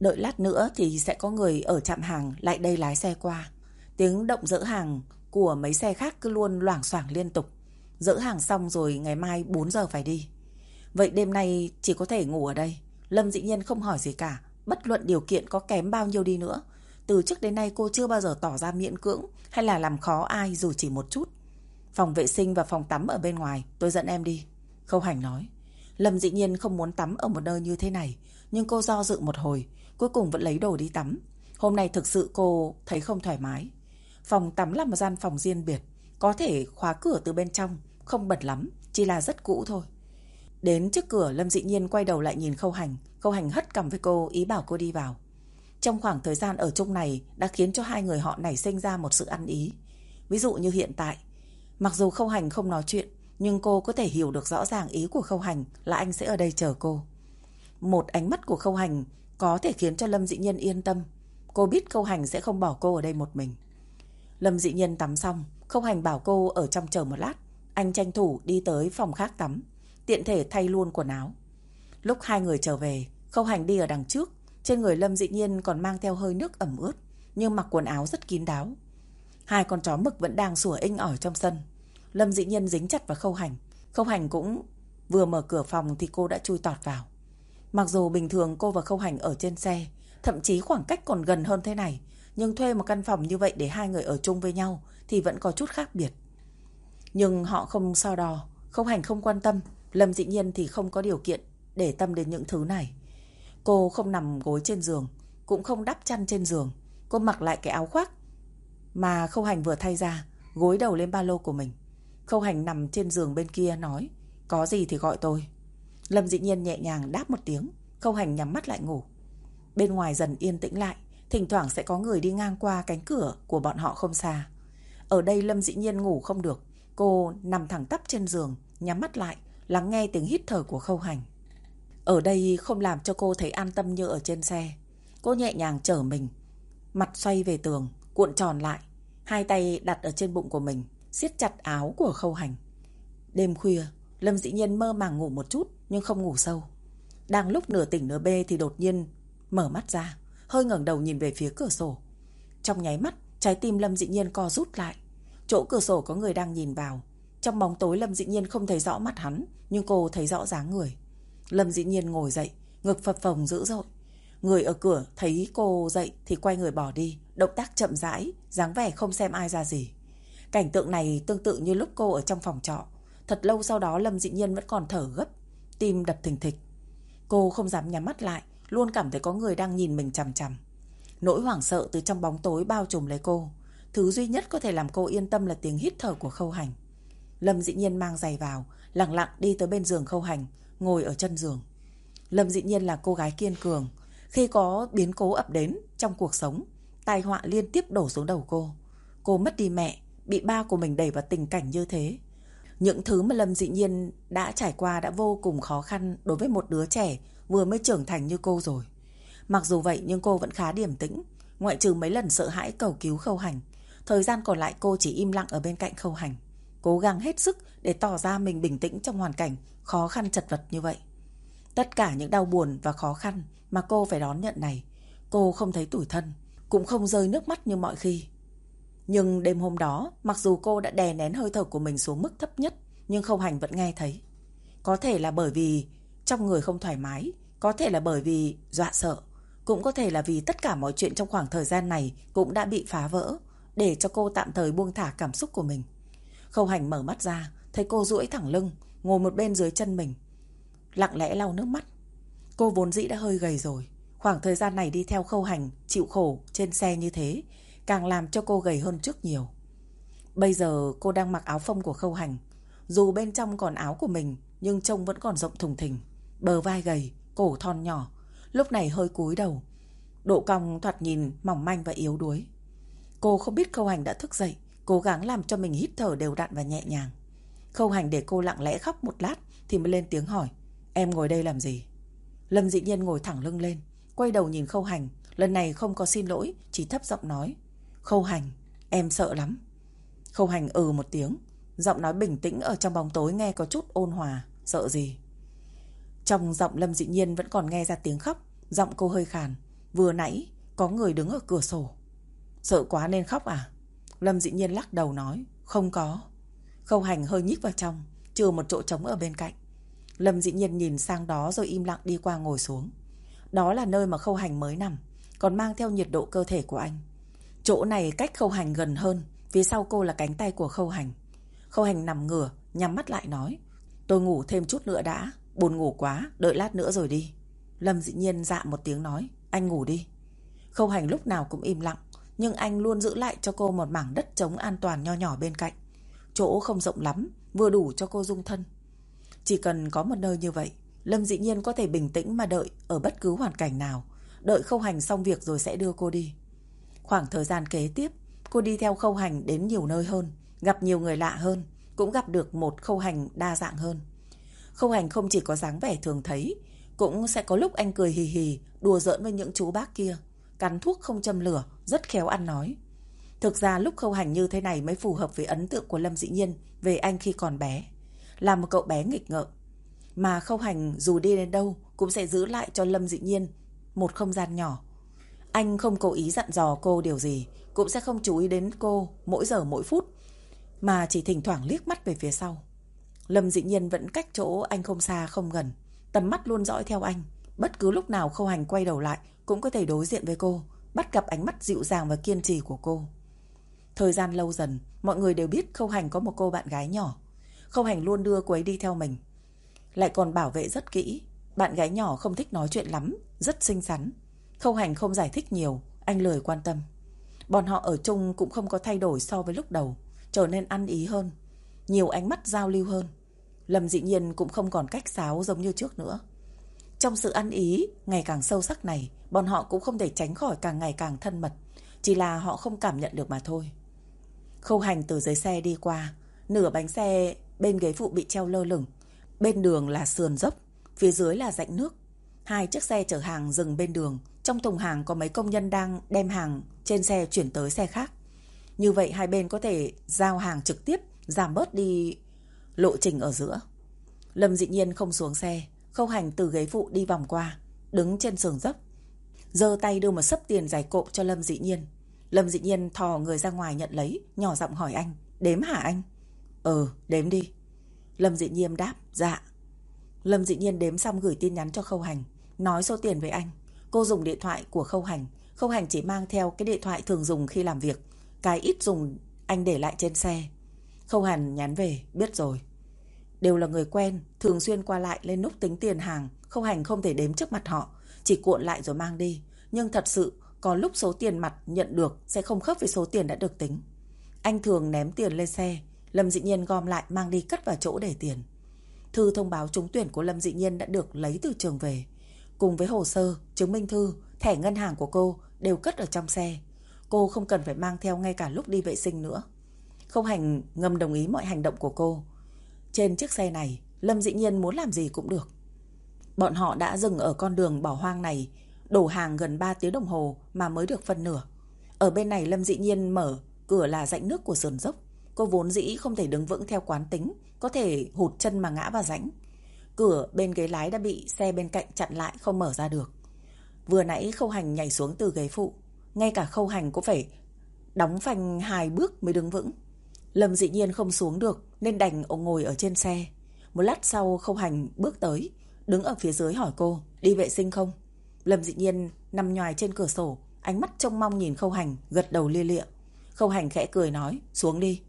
Đợi lát nữa thì sẽ có người ở trạm hàng lại đây lái xe qua. Tiếng động dỡ hàng của mấy xe khác cứ luôn loảng xoảng liên tục. Dỡ hàng xong rồi ngày mai 4 giờ phải đi Vậy đêm nay chỉ có thể ngủ ở đây. Lâm dĩ nhiên không hỏi gì cả, bất luận điều kiện có kém bao nhiêu đi nữa. Từ trước đến nay cô chưa bao giờ tỏ ra miễn cưỡng hay là làm khó ai dù chỉ một chút. Phòng vệ sinh và phòng tắm ở bên ngoài, tôi dẫn em đi. Khâu Hành nói. Lâm dĩ nhiên không muốn tắm ở một nơi như thế này, nhưng cô do dự một hồi, cuối cùng vẫn lấy đồ đi tắm. Hôm nay thực sự cô thấy không thoải mái. Phòng tắm là một gian phòng riêng biệt, có thể khóa cửa từ bên trong, không bật lắm, chỉ là rất cũ thôi. Đến trước cửa Lâm dị nhiên quay đầu lại nhìn Khâu Hành, Khâu Hành hất cầm với cô ý bảo cô đi vào. Trong khoảng thời gian ở chung này đã khiến cho hai người họ nảy sinh ra một sự ăn ý. Ví dụ như hiện tại, mặc dù Khâu Hành không nói chuyện, nhưng cô có thể hiểu được rõ ràng ý của Khâu Hành là anh sẽ ở đây chờ cô. Một ánh mắt của Khâu Hành có thể khiến cho Lâm Dị nhiên yên tâm. Cô biết Khâu Hành sẽ không bỏ cô ở đây một mình. Lâm Dị nhiên tắm xong, Khâu Hành bảo cô ở trong chờ một lát. Anh tranh thủ đi tới phòng khác tắm, tiện thể thay luôn quần áo. Lúc hai người trở về, Khâu Hành đi ở đằng trước, trên người Lâm Dị Nhiên còn mang theo hơi nước ẩm ướt, nhưng mặc quần áo rất kín đáo. Hai con chó mực vẫn đang sủa inh ỏi trong sân. Lâm Dị Nhiên dính chặt vào Khâu Hành. Khâu Hành cũng vừa mở cửa phòng thì cô đã chui tọt vào. Mặc dù bình thường cô và Khâu Hành ở trên xe, thậm chí khoảng cách còn gần hơn thế này, nhưng thuê một căn phòng như vậy để hai người ở chung với nhau thì vẫn có chút khác biệt. Nhưng họ không so đo, không Hành không quan tâm, Lâm Dị Nhiên thì không có điều kiện để tâm đến những thứ này. Cô không nằm gối trên giường, cũng không đắp chăn trên giường. Cô mặc lại cái áo khoác mà Khâu Hành vừa thay ra, gối đầu lên ba lô của mình. Khâu Hành nằm trên giường bên kia nói, có gì thì gọi tôi. Lâm dĩ nhiên nhẹ nhàng đáp một tiếng, Khâu Hành nhắm mắt lại ngủ. Bên ngoài dần yên tĩnh lại, thỉnh thoảng sẽ có người đi ngang qua cánh cửa của bọn họ không xa. Ở đây Lâm dĩ nhiên ngủ không được, cô nằm thẳng tắp trên giường, nhắm mắt lại, lắng nghe tiếng hít thở của Khâu Hành. Ở đây không làm cho cô thấy an tâm như ở trên xe. Cô nhẹ nhàng trở mình, mặt xoay về tường, cuộn tròn lại, hai tay đặt ở trên bụng của mình, siết chặt áo của Khâu Hành. Đêm khuya, Lâm dĩ nhiên mơ màng ngủ một chút nhưng không ngủ sâu. Đang lúc nửa tỉnh nửa bê thì đột nhiên mở mắt ra, hơi ngẩng đầu nhìn về phía cửa sổ. Trong nháy mắt, trái tim Lâm dĩ nhiên co rút lại. Chỗ cửa sổ có người đang nhìn vào. Trong bóng tối Lâm dĩ nhiên không thấy rõ mắt hắn, nhưng cô thấy rõ dáng người. Lâm dĩ nhiên ngồi dậy, ngực phập phồng dữ dội. Người ở cửa thấy cô dậy thì quay người bỏ đi, động tác chậm rãi, dáng vẻ không xem ai ra gì. Cảnh tượng này tương tự như lúc cô ở trong phòng trọ. Thật lâu sau đó Lâm Dị Nhiên vẫn còn thở gấp, tim đập thình thịch. Cô không dám nhắm mắt lại, luôn cảm thấy có người đang nhìn mình chằm chằm. Nỗi hoảng sợ từ trong bóng tối bao trùm lấy cô. Thứ duy nhất có thể làm cô yên tâm là tiếng hít thở của khâu hành. Lâm Dị Nhiên mang giày vào, lặng lặng đi tới bên giường khâu hành, ngồi ở chân giường. Lâm Dị Nhiên là cô gái kiên cường. Khi có biến cố ập đến trong cuộc sống, tai họa liên tiếp đổ xuống đầu cô. Cô mất đi mẹ, bị ba của mình đẩy vào tình cảnh như thế. Những thứ mà Lâm dị nhiên đã trải qua đã vô cùng khó khăn đối với một đứa trẻ vừa mới trưởng thành như cô rồi. Mặc dù vậy nhưng cô vẫn khá điềm tĩnh, ngoại trừ mấy lần sợ hãi cầu cứu khâu hành. Thời gian còn lại cô chỉ im lặng ở bên cạnh khâu hành, cố gắng hết sức để tỏ ra mình bình tĩnh trong hoàn cảnh khó khăn chật vật như vậy. Tất cả những đau buồn và khó khăn mà cô phải đón nhận này, cô không thấy tủi thân, cũng không rơi nước mắt như mọi khi. Nhưng đêm hôm đó, mặc dù cô đã đè nén hơi thở của mình xuống mức thấp nhất, nhưng Khâu Hành vẫn nghe thấy. Có thể là bởi vì trong người không thoải mái, có thể là bởi vì dọa sợ, cũng có thể là vì tất cả mọi chuyện trong khoảng thời gian này cũng đã bị phá vỡ, để cho cô tạm thời buông thả cảm xúc của mình. Khâu Hành mở mắt ra, thấy cô duỗi thẳng lưng, ngồi một bên dưới chân mình. Lặng lẽ lau nước mắt. Cô vốn dĩ đã hơi gầy rồi. Khoảng thời gian này đi theo Khâu Hành, chịu khổ trên xe như thế, càng làm cho cô gầy hơn trước nhiều. Bây giờ cô đang mặc áo phông của khâu hành. Dù bên trong còn áo của mình, nhưng trông vẫn còn rộng thùng thình. Bờ vai gầy, cổ thon nhỏ, lúc này hơi cúi đầu. Độ cong thoạt nhìn mỏng manh và yếu đuối. Cô không biết khâu hành đã thức dậy, cố gắng làm cho mình hít thở đều đặn và nhẹ nhàng. Khâu hành để cô lặng lẽ khóc một lát thì mới lên tiếng hỏi. Em ngồi đây làm gì? Lâm dị nhiên ngồi thẳng lưng lên, quay đầu nhìn khâu hành. Lần này không có xin lỗi, chỉ thấp giọng nói. Khâu hành, em sợ lắm. Khâu hành ừ một tiếng, giọng nói bình tĩnh ở trong bóng tối nghe có chút ôn hòa, sợ gì. Trong giọng Lâm dị nhiên vẫn còn nghe ra tiếng khóc, giọng cô hơi khàn. Vừa nãy, có người đứng ở cửa sổ. Sợ quá nên khóc à? Lâm dị nhiên lắc đầu nói, không có. Khâu hành hơi nhích vào trong, chưa một chỗ trống ở bên cạnh. Lâm dị nhiên nhìn sang đó rồi im lặng đi qua ngồi xuống. Đó là nơi mà khâu hành mới nằm, còn mang theo nhiệt độ cơ thể của anh. Chỗ này cách khâu hành gần hơn, phía sau cô là cánh tay của khâu hành. Khâu hành nằm ngửa, nhắm mắt lại nói. Tôi ngủ thêm chút nữa đã, Buồn ngủ quá, đợi lát nữa rồi đi. Lâm dĩ nhiên dạ một tiếng nói, anh ngủ đi. Khâu hành lúc nào cũng im lặng, nhưng anh luôn giữ lại cho cô một mảng đất trống an toàn nho nhỏ bên cạnh. Chỗ không rộng lắm, vừa đủ cho cô dung thân. Chỉ cần có một nơi như vậy, Lâm dĩ nhiên có thể bình tĩnh mà đợi ở bất cứ hoàn cảnh nào. Đợi khâu hành xong việc rồi sẽ đưa cô đi. Khoảng thời gian kế tiếp, cô đi theo khâu hành đến nhiều nơi hơn, gặp nhiều người lạ hơn, cũng gặp được một khâu hành đa dạng hơn. Khâu hành không chỉ có dáng vẻ thường thấy, cũng sẽ có lúc anh cười hì hì, đùa giỡn với những chú bác kia, cắn thuốc không châm lửa, rất khéo ăn nói. Thực ra lúc khâu hành như thế này mới phù hợp với ấn tượng của Lâm Dĩ Nhiên về anh khi còn bé. Là một cậu bé nghịch ngợm. Mà khâu hành dù đi đến đâu cũng sẽ giữ lại cho Lâm Dĩ Nhiên một không gian nhỏ. Anh không cố ý dặn dò cô điều gì, cũng sẽ không chú ý đến cô mỗi giờ mỗi phút, mà chỉ thỉnh thoảng liếc mắt về phía sau. Lâm Dĩ Nhiên vẫn cách chỗ anh không xa không gần, tầm mắt luôn dõi theo anh. Bất cứ lúc nào khâu hành quay đầu lại cũng có thể đối diện với cô, bắt gặp ánh mắt dịu dàng và kiên trì của cô. Thời gian lâu dần, mọi người đều biết Khâu Hành có một cô bạn gái nhỏ. Khâu Hành luôn đưa cô ấy đi theo mình. Lại còn bảo vệ rất kỹ. Bạn gái nhỏ không thích nói chuyện lắm, rất xinh xắn. Khâu Hành không giải thích nhiều, anh lười quan tâm. Bọn họ ở chung cũng không có thay đổi so với lúc đầu, trở nên ăn ý hơn. Nhiều ánh mắt giao lưu hơn. Lâm dị nhiên cũng không còn cách sáo giống như trước nữa. Trong sự ăn ý ngày càng sâu sắc này, bọn họ cũng không thể tránh khỏi càng ngày càng thân mật. Chỉ là họ không cảm nhận được mà thôi. Khâu hành từ dưới xe đi qua, nửa bánh xe bên ghế phụ bị treo lơ lửng. Bên đường là sườn dốc, phía dưới là rãnh nước. Hai chiếc xe chở hàng dừng bên đường, trong thùng hàng có mấy công nhân đang đem hàng trên xe chuyển tới xe khác. Như vậy hai bên có thể giao hàng trực tiếp, giảm bớt đi lộ trình ở giữa. Lâm dị nhiên không xuống xe, khâu hành từ ghế phụ đi vòng qua, đứng trên sườn dốc giơ tay đưa một sấp tiền giải cộp cho Lâm dị nhiên. Lâm dị nhiên thò người ra ngoài nhận lấy, nhỏ giọng hỏi anh, đếm hả anh? Ừ, đếm đi. Lâm dị nhiên đáp, dạ. Lâm dị nhiên đếm xong gửi tin nhắn cho khâu hành, nói số tiền với anh. Cô dùng điện thoại của khâu hành, khâu hành chỉ mang theo cái điện thoại thường dùng khi làm việc. Cái ít dùng anh để lại trên xe. Khâu hành nhắn về, biết rồi. Đều là người quen, thường xuyên qua lại lên nút tính tiền hàng, khâu hành không thể đếm trước mặt họ, chỉ cuộn lại rồi mang đi. Nhưng thật sự có lúc số tiền mặt nhận được sẽ không khớp với số tiền đã được tính. Anh thường ném tiền lên xe, Lâm Dị Nhiên gom lại mang đi cất vào chỗ để tiền. Thư thông báo trúng tuyển của Lâm Dị Nhiên đã được lấy từ trường về. Cùng với hồ sơ, chứng minh thư, thẻ ngân hàng của cô đều cất ở trong xe. Cô không cần phải mang theo ngay cả lúc đi vệ sinh nữa. Không hành ngầm đồng ý mọi hành động của cô. Trên chiếc xe này, Lâm Dị Nhiên muốn làm gì cũng được. Bọn họ đã dừng ở con đường bỏ hoang này Đổ hàng gần 3 tiếng đồng hồ mà mới được phân nửa. Ở bên này Lâm dị nhiên mở, cửa là rãnh nước của sườn dốc. Cô vốn dĩ không thể đứng vững theo quán tính, có thể hụt chân mà ngã vào rãnh. Cửa bên ghế lái đã bị xe bên cạnh chặn lại không mở ra được. Vừa nãy khâu hành nhảy xuống từ ghế phụ, ngay cả khâu hành cũng phải đóng phanh hai bước mới đứng vững. Lâm dị nhiên không xuống được nên đành ông ngồi ở trên xe. Một lát sau khâu hành bước tới, đứng ở phía dưới hỏi cô, đi vệ sinh không? Lâm dị nhiên nằm nhòi trên cửa sổ, ánh mắt trông mong nhìn khâu hành, gật đầu lia lịa. Khâu hành khẽ cười nói, xuống đi.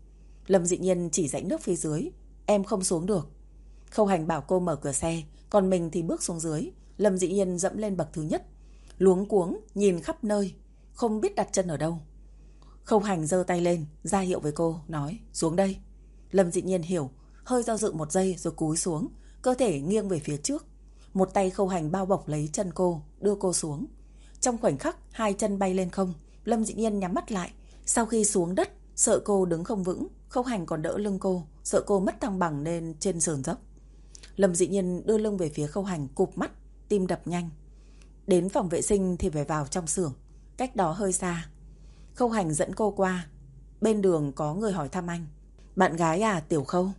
Lâm dị nhiên chỉ rãnh nước phía dưới, em không xuống được. Khâu hành bảo cô mở cửa xe, còn mình thì bước xuống dưới. Lâm dị nhiên dẫm lên bậc thứ nhất. Luống cuống, nhìn khắp nơi, không biết đặt chân ở đâu. Khâu hành giơ tay lên, ra hiệu với cô, nói, xuống đây. Lâm dị nhiên hiểu, hơi do dự một giây rồi cúi xuống, cơ thể nghiêng về phía trước. Một tay khâu hành bao bọc lấy chân cô, đưa cô xuống. Trong khoảnh khắc, hai chân bay lên không, Lâm Dị Nhiên nhắm mắt lại. Sau khi xuống đất, sợ cô đứng không vững, khâu hành còn đỡ lưng cô, sợ cô mất thăng bằng nên trên sườn dốc. Lâm Dị Nhiên đưa lưng về phía khâu hành, cụp mắt, tim đập nhanh. Đến phòng vệ sinh thì phải vào trong xưởng, cách đó hơi xa. Khâu hành dẫn cô qua, bên đường có người hỏi thăm anh. Bạn gái à, Tiểu Khâu?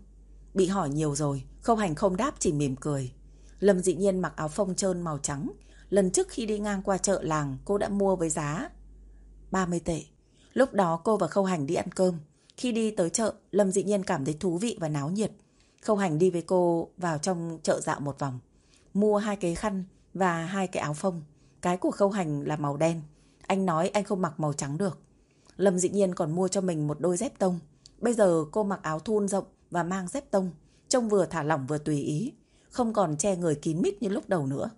Bị hỏi nhiều rồi, khâu hành không đáp chỉ mỉm cười. Lâm dị nhiên mặc áo phông trơn màu trắng. Lần trước khi đi ngang qua chợ làng cô đã mua với giá 30 tệ. Lúc đó cô và Khâu Hành đi ăn cơm. Khi đi tới chợ, Lâm dị nhiên cảm thấy thú vị và náo nhiệt. Khâu Hành đi với cô vào trong chợ dạo một vòng. Mua hai cái khăn và hai cái áo phông. Cái của Khâu Hành là màu đen. Anh nói anh không mặc màu trắng được. Lâm dị nhiên còn mua cho mình một đôi dép tông. Bây giờ cô mặc áo thun rộng và mang dép tông. Trông vừa thả lỏng vừa tùy ý. không còn che người kín mít như lúc đầu nữa.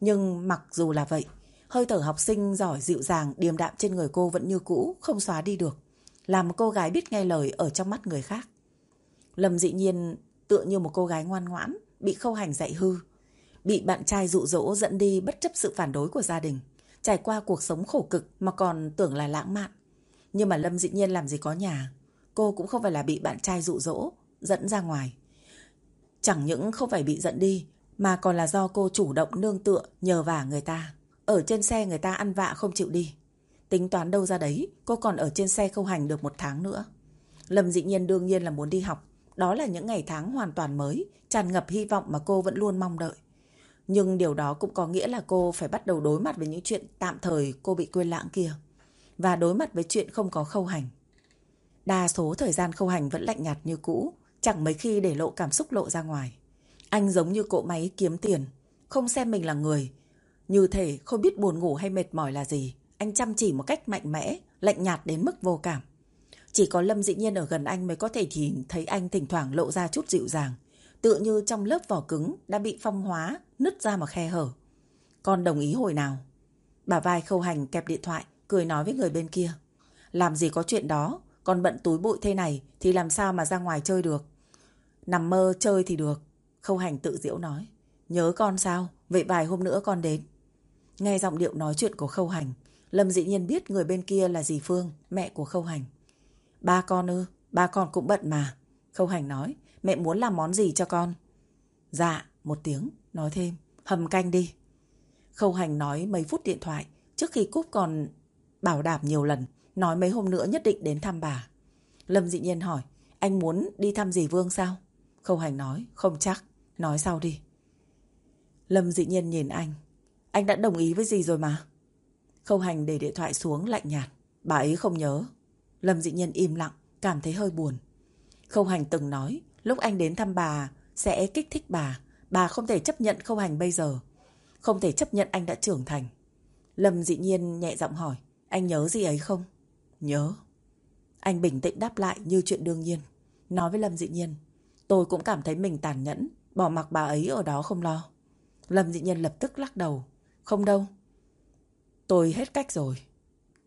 Nhưng mặc dù là vậy, hơi thở học sinh giỏi dịu dàng, điềm đạm trên người cô vẫn như cũ, không xóa đi được. Làm cô gái biết nghe lời ở trong mắt người khác. Lâm dị nhiên tựa như một cô gái ngoan ngoãn, bị khâu hành dạy hư. Bị bạn trai dụ dỗ dẫn đi bất chấp sự phản đối của gia đình. Trải qua cuộc sống khổ cực mà còn tưởng là lãng mạn. Nhưng mà Lâm dị nhiên làm gì có nhà. Cô cũng không phải là bị bạn trai dụ dỗ, dẫn ra ngoài. Chẳng những không phải bị giận đi, mà còn là do cô chủ động nương tựa nhờ vả người ta. Ở trên xe người ta ăn vạ không chịu đi. Tính toán đâu ra đấy, cô còn ở trên xe không hành được một tháng nữa. Lâm dị nhiên đương nhiên là muốn đi học. Đó là những ngày tháng hoàn toàn mới, tràn ngập hy vọng mà cô vẫn luôn mong đợi. Nhưng điều đó cũng có nghĩa là cô phải bắt đầu đối mặt với những chuyện tạm thời cô bị quên lãng kia. Và đối mặt với chuyện không có khâu hành. Đa số thời gian khâu hành vẫn lạnh nhạt như cũ, chẳng mấy khi để lộ cảm xúc lộ ra ngoài. Anh giống như cỗ máy kiếm tiền, không xem mình là người. Như thể không biết buồn ngủ hay mệt mỏi là gì, anh chăm chỉ một cách mạnh mẽ, lạnh nhạt đến mức vô cảm. Chỉ có Lâm dĩ nhiên ở gần anh mới có thể nhìn thấy anh thỉnh thoảng lộ ra chút dịu dàng, tựa như trong lớp vỏ cứng đã bị phong hóa, nứt ra một khe hở. Con đồng ý hồi nào? Bà vai khâu hành kẹp điện thoại, cười nói với người bên kia. Làm gì có chuyện đó, còn bận túi bụi thế này thì làm sao mà ra ngoài chơi được. Nằm mơ chơi thì được. Khâu hành tự diễu nói. Nhớ con sao? Vậy vài hôm nữa con đến. Nghe giọng điệu nói chuyện của khâu hành. Lâm dĩ nhiên biết người bên kia là dì Phương, mẹ của khâu hành. Ba con ư? Ba con cũng bận mà. Khâu hành nói. Mẹ muốn làm món gì cho con? Dạ, một tiếng. Nói thêm. Hầm canh đi. Khâu hành nói mấy phút điện thoại. Trước khi cúp còn bảo đảm nhiều lần. Nói mấy hôm nữa nhất định đến thăm bà. Lâm dị nhiên hỏi. Anh muốn đi thăm dì Vương sao? Khâu hành nói. Không chắc. Nói sau đi. Lâm dị nhiên nhìn anh. Anh đã đồng ý với gì rồi mà. Khâu hành để điện thoại xuống lạnh nhạt. Bà ấy không nhớ. Lâm dị nhiên im lặng, cảm thấy hơi buồn. Khâu hành từng nói, lúc anh đến thăm bà sẽ kích thích bà. Bà không thể chấp nhận khâu hành bây giờ. Không thể chấp nhận anh đã trưởng thành. Lâm dị nhiên nhẹ giọng hỏi, anh nhớ gì ấy không? Nhớ. Anh bình tĩnh đáp lại như chuyện đương nhiên. Nói với Lâm dị nhiên, tôi cũng cảm thấy mình tàn nhẫn, bỏ mặc bà ấy ở đó không lo. Lâm dị nhiên lập tức lắc đầu. Không đâu. Tôi hết cách rồi.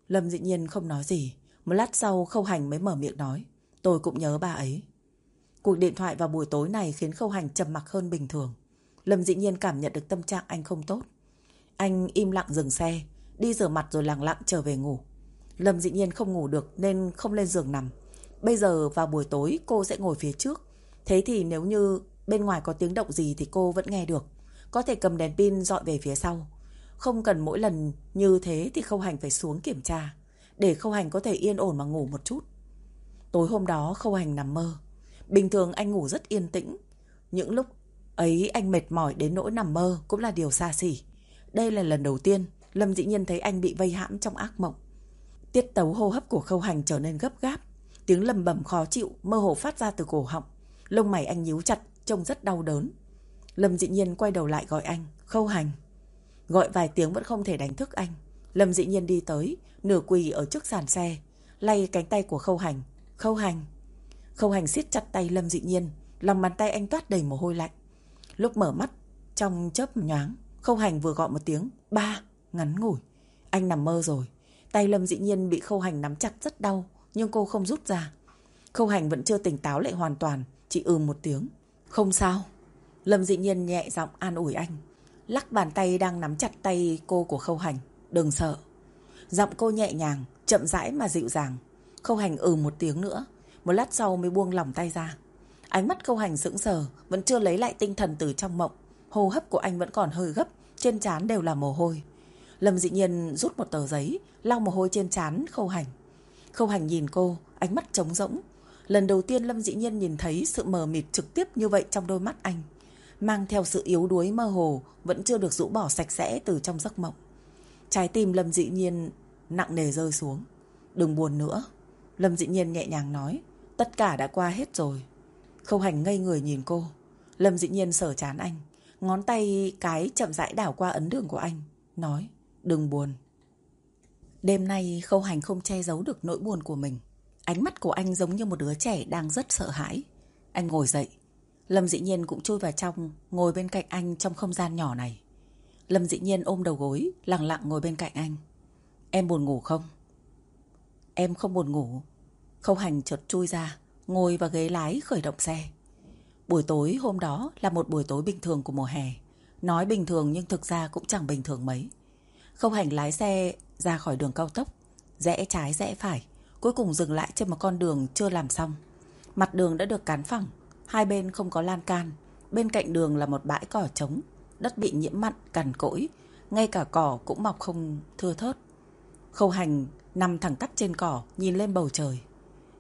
Lâm dị nhiên không nói gì. Một lát sau Khâu Hành mới mở miệng nói. Tôi cũng nhớ bà ấy. Cuộc điện thoại vào buổi tối này khiến Khâu Hành trầm mặc hơn bình thường. Lâm dị nhiên cảm nhận được tâm trạng anh không tốt. Anh im lặng dừng xe, đi rửa mặt rồi lặng lặng trở về ngủ. Lâm dị nhiên không ngủ được nên không lên giường nằm. Bây giờ vào buổi tối, cô sẽ ngồi phía trước. Thế thì nếu như bên ngoài có tiếng động gì thì cô vẫn nghe được. Có thể cầm đèn pin dọi về phía sau. Không cần mỗi lần như thế thì Khâu Hành phải xuống kiểm tra. Để Khâu Hành có thể yên ổn mà ngủ một chút. Tối hôm đó, Khâu Hành nằm mơ. Bình thường anh ngủ rất yên tĩnh. Những lúc ấy anh mệt mỏi đến nỗi nằm mơ cũng là điều xa xỉ. Đây là lần đầu tiên Lâm dĩ nhiên thấy anh bị vây hãm trong ác mộng. Tiết tấu hô hấp của khâu hành trở nên gấp gáp. Tiếng lầm bẩm khó chịu, mơ hồ phát ra từ cổ họng. Lông mày anh nhíu chặt, trông rất đau đớn. Lâm dĩ nhiên quay đầu lại gọi anh, khâu hành. Gọi vài tiếng vẫn không thể đánh thức anh. Lâm dĩ nhiên đi tới, nửa quỳ ở trước sàn xe, lay cánh tay của khâu hành. Khâu hành. Khâu hành siết chặt tay Lâm dĩ nhiên, lòng bàn tay anh toát đầy mồ hôi lạnh. Lúc mở mắt, trong chớp nhoáng, khâu hành vừa gọi một tiếng, ba, ngắn ngủi. Anh nằm mơ rồi. Tay Lâm dĩ nhiên bị khâu hành nắm chặt rất đau, nhưng cô không rút ra. Khâu hành vẫn chưa tỉnh táo lại hoàn toàn, chỉ ừ một tiếng. Không sao. Lâm dĩ nhiên nhẹ giọng an ủi anh. Lắc bàn tay đang nắm chặt tay cô của khâu hành. Đừng sợ. Giọng cô nhẹ nhàng, chậm rãi mà dịu dàng. Khâu hành ừ một tiếng nữa. Một lát sau mới buông lòng tay ra. Ánh mắt khâu hành sững sờ, vẫn chưa lấy lại tinh thần từ trong mộng. Hô hấp của anh vẫn còn hơi gấp, trên trán đều là mồ hôi. Lâm dị nhiên rút một tờ giấy, lau mồ hôi trên trán khâu hành. Khâu hành nhìn cô, ánh mắt trống rỗng. Lần đầu tiên Lâm dĩ nhiên nhìn thấy sự mờ mịt trực tiếp như vậy trong đôi mắt anh. Mang theo sự yếu đuối mơ hồ, vẫn chưa được rũ bỏ sạch sẽ từ trong giấc mộng. Trái tim Lâm dĩ nhiên nặng nề rơi xuống. Đừng buồn nữa. Lâm dĩ nhiên nhẹ nhàng nói. Tất cả đã qua hết rồi. Khâu hành ngây người nhìn cô. Lâm dĩ nhiên sở chán anh. Ngón tay cái chậm rãi đảo qua ấn đường của anh. Nói. Đừng buồn. Đêm nay Khâu Hành không che giấu được nỗi buồn của mình. Ánh mắt của anh giống như một đứa trẻ đang rất sợ hãi. Anh ngồi dậy. Lâm dĩ nhiên cũng chui vào trong, ngồi bên cạnh anh trong không gian nhỏ này. Lâm dĩ nhiên ôm đầu gối, lặng lặng ngồi bên cạnh anh. Em buồn ngủ không? Em không buồn ngủ. Khâu hành chợt chui ra, ngồi vào ghế lái khởi động xe. Buổi tối hôm đó là một buổi tối bình thường của mùa hè. Nói bình thường nhưng thực ra cũng chẳng bình thường mấy. Khâu hành lái xe ra khỏi đường cao tốc, rẽ trái rẽ phải, cuối cùng dừng lại trên một con đường chưa làm xong. Mặt đường đã được cán phẳng, hai bên không có lan can, bên cạnh đường là một bãi cỏ trống, đất bị nhiễm mặn, cằn cỗi, ngay cả cỏ cũng mọc không thưa thớt. Khâu hành nằm thẳng tắp trên cỏ, nhìn lên bầu trời.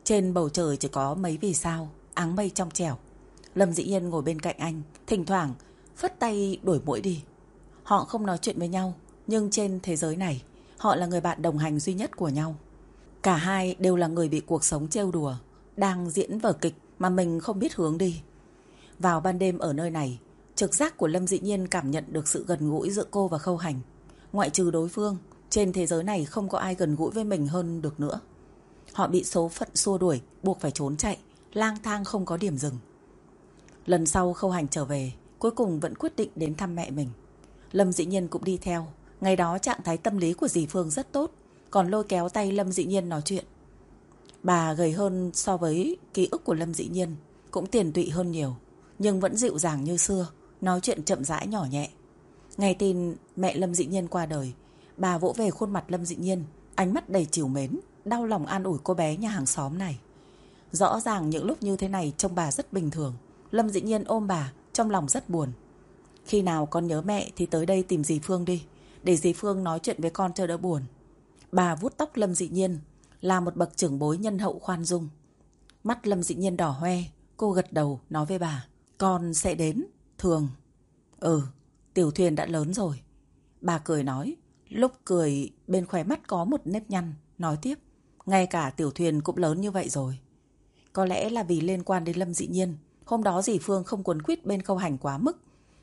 Trên bầu trời chỉ có mấy vì sao, áng mây trong trẻo. Lâm Dĩ nhiên ngồi bên cạnh anh, thỉnh thoảng phất tay đuổi mũi đi. Họ không nói chuyện với nhau, nhưng trên thế giới này, họ là người bạn đồng hành duy nhất của nhau. Cả hai đều là người bị cuộc sống trêu đùa, đang diễn vở kịch mà mình không biết hướng đi. Vào ban đêm ở nơi này, trực giác của Lâm Dĩ Nhiên cảm nhận được sự gần gũi giữa cô và Khâu Hành. Ngoại trừ đối phương, trên thế giới này không có ai gần gũi với mình hơn được nữa. Họ bị số phận xua đuổi, buộc phải trốn chạy, lang thang không có điểm dừng. Lần sau Khâu Hành trở về, cuối cùng vẫn quyết định đến thăm mẹ mình. Lâm Dĩ Nhiên cũng đi theo. Ngày đó trạng thái tâm lý của dì Phương rất tốt, còn lôi kéo tay Lâm Dĩ Nhiên nói chuyện. Bà gầy hơn so với ký ức của Lâm Dĩ Nhiên, cũng tiền tụy hơn nhiều, nhưng vẫn dịu dàng như xưa, nói chuyện chậm rãi nhỏ nhẹ. Ngày tin mẹ Lâm Dĩ Nhiên qua đời, bà vỗ về khuôn mặt Lâm Dĩ Nhiên, ánh mắt đầy chiều mến, đau lòng an ủi cô bé nhà hàng xóm này. Rõ ràng những lúc như thế này trông bà rất bình thường, Lâm Dĩ Nhiên ôm bà, trong lòng rất buồn. Khi nào con nhớ mẹ thì tới đây tìm dì Phương đi, để dì Phương nói chuyện với con cho đỡ buồn. Bà vuốt tóc Lâm Dị Nhiên, là một bậc trưởng bối nhân hậu khoan dung. Mắt Lâm Dị Nhiên đỏ hoe, cô gật đầu nói với bà, con sẽ đến, thường. Ừ, tiểu thuyền đã lớn rồi. Bà cười nói, lúc cười bên khóe mắt có một nếp nhăn, nói tiếp, ngay cả tiểu thuyền cũng lớn như vậy rồi. Có lẽ là vì liên quan đến Lâm Dị Nhiên, hôm đó dì Phương không cuốn quýt bên khâu hành quá mức,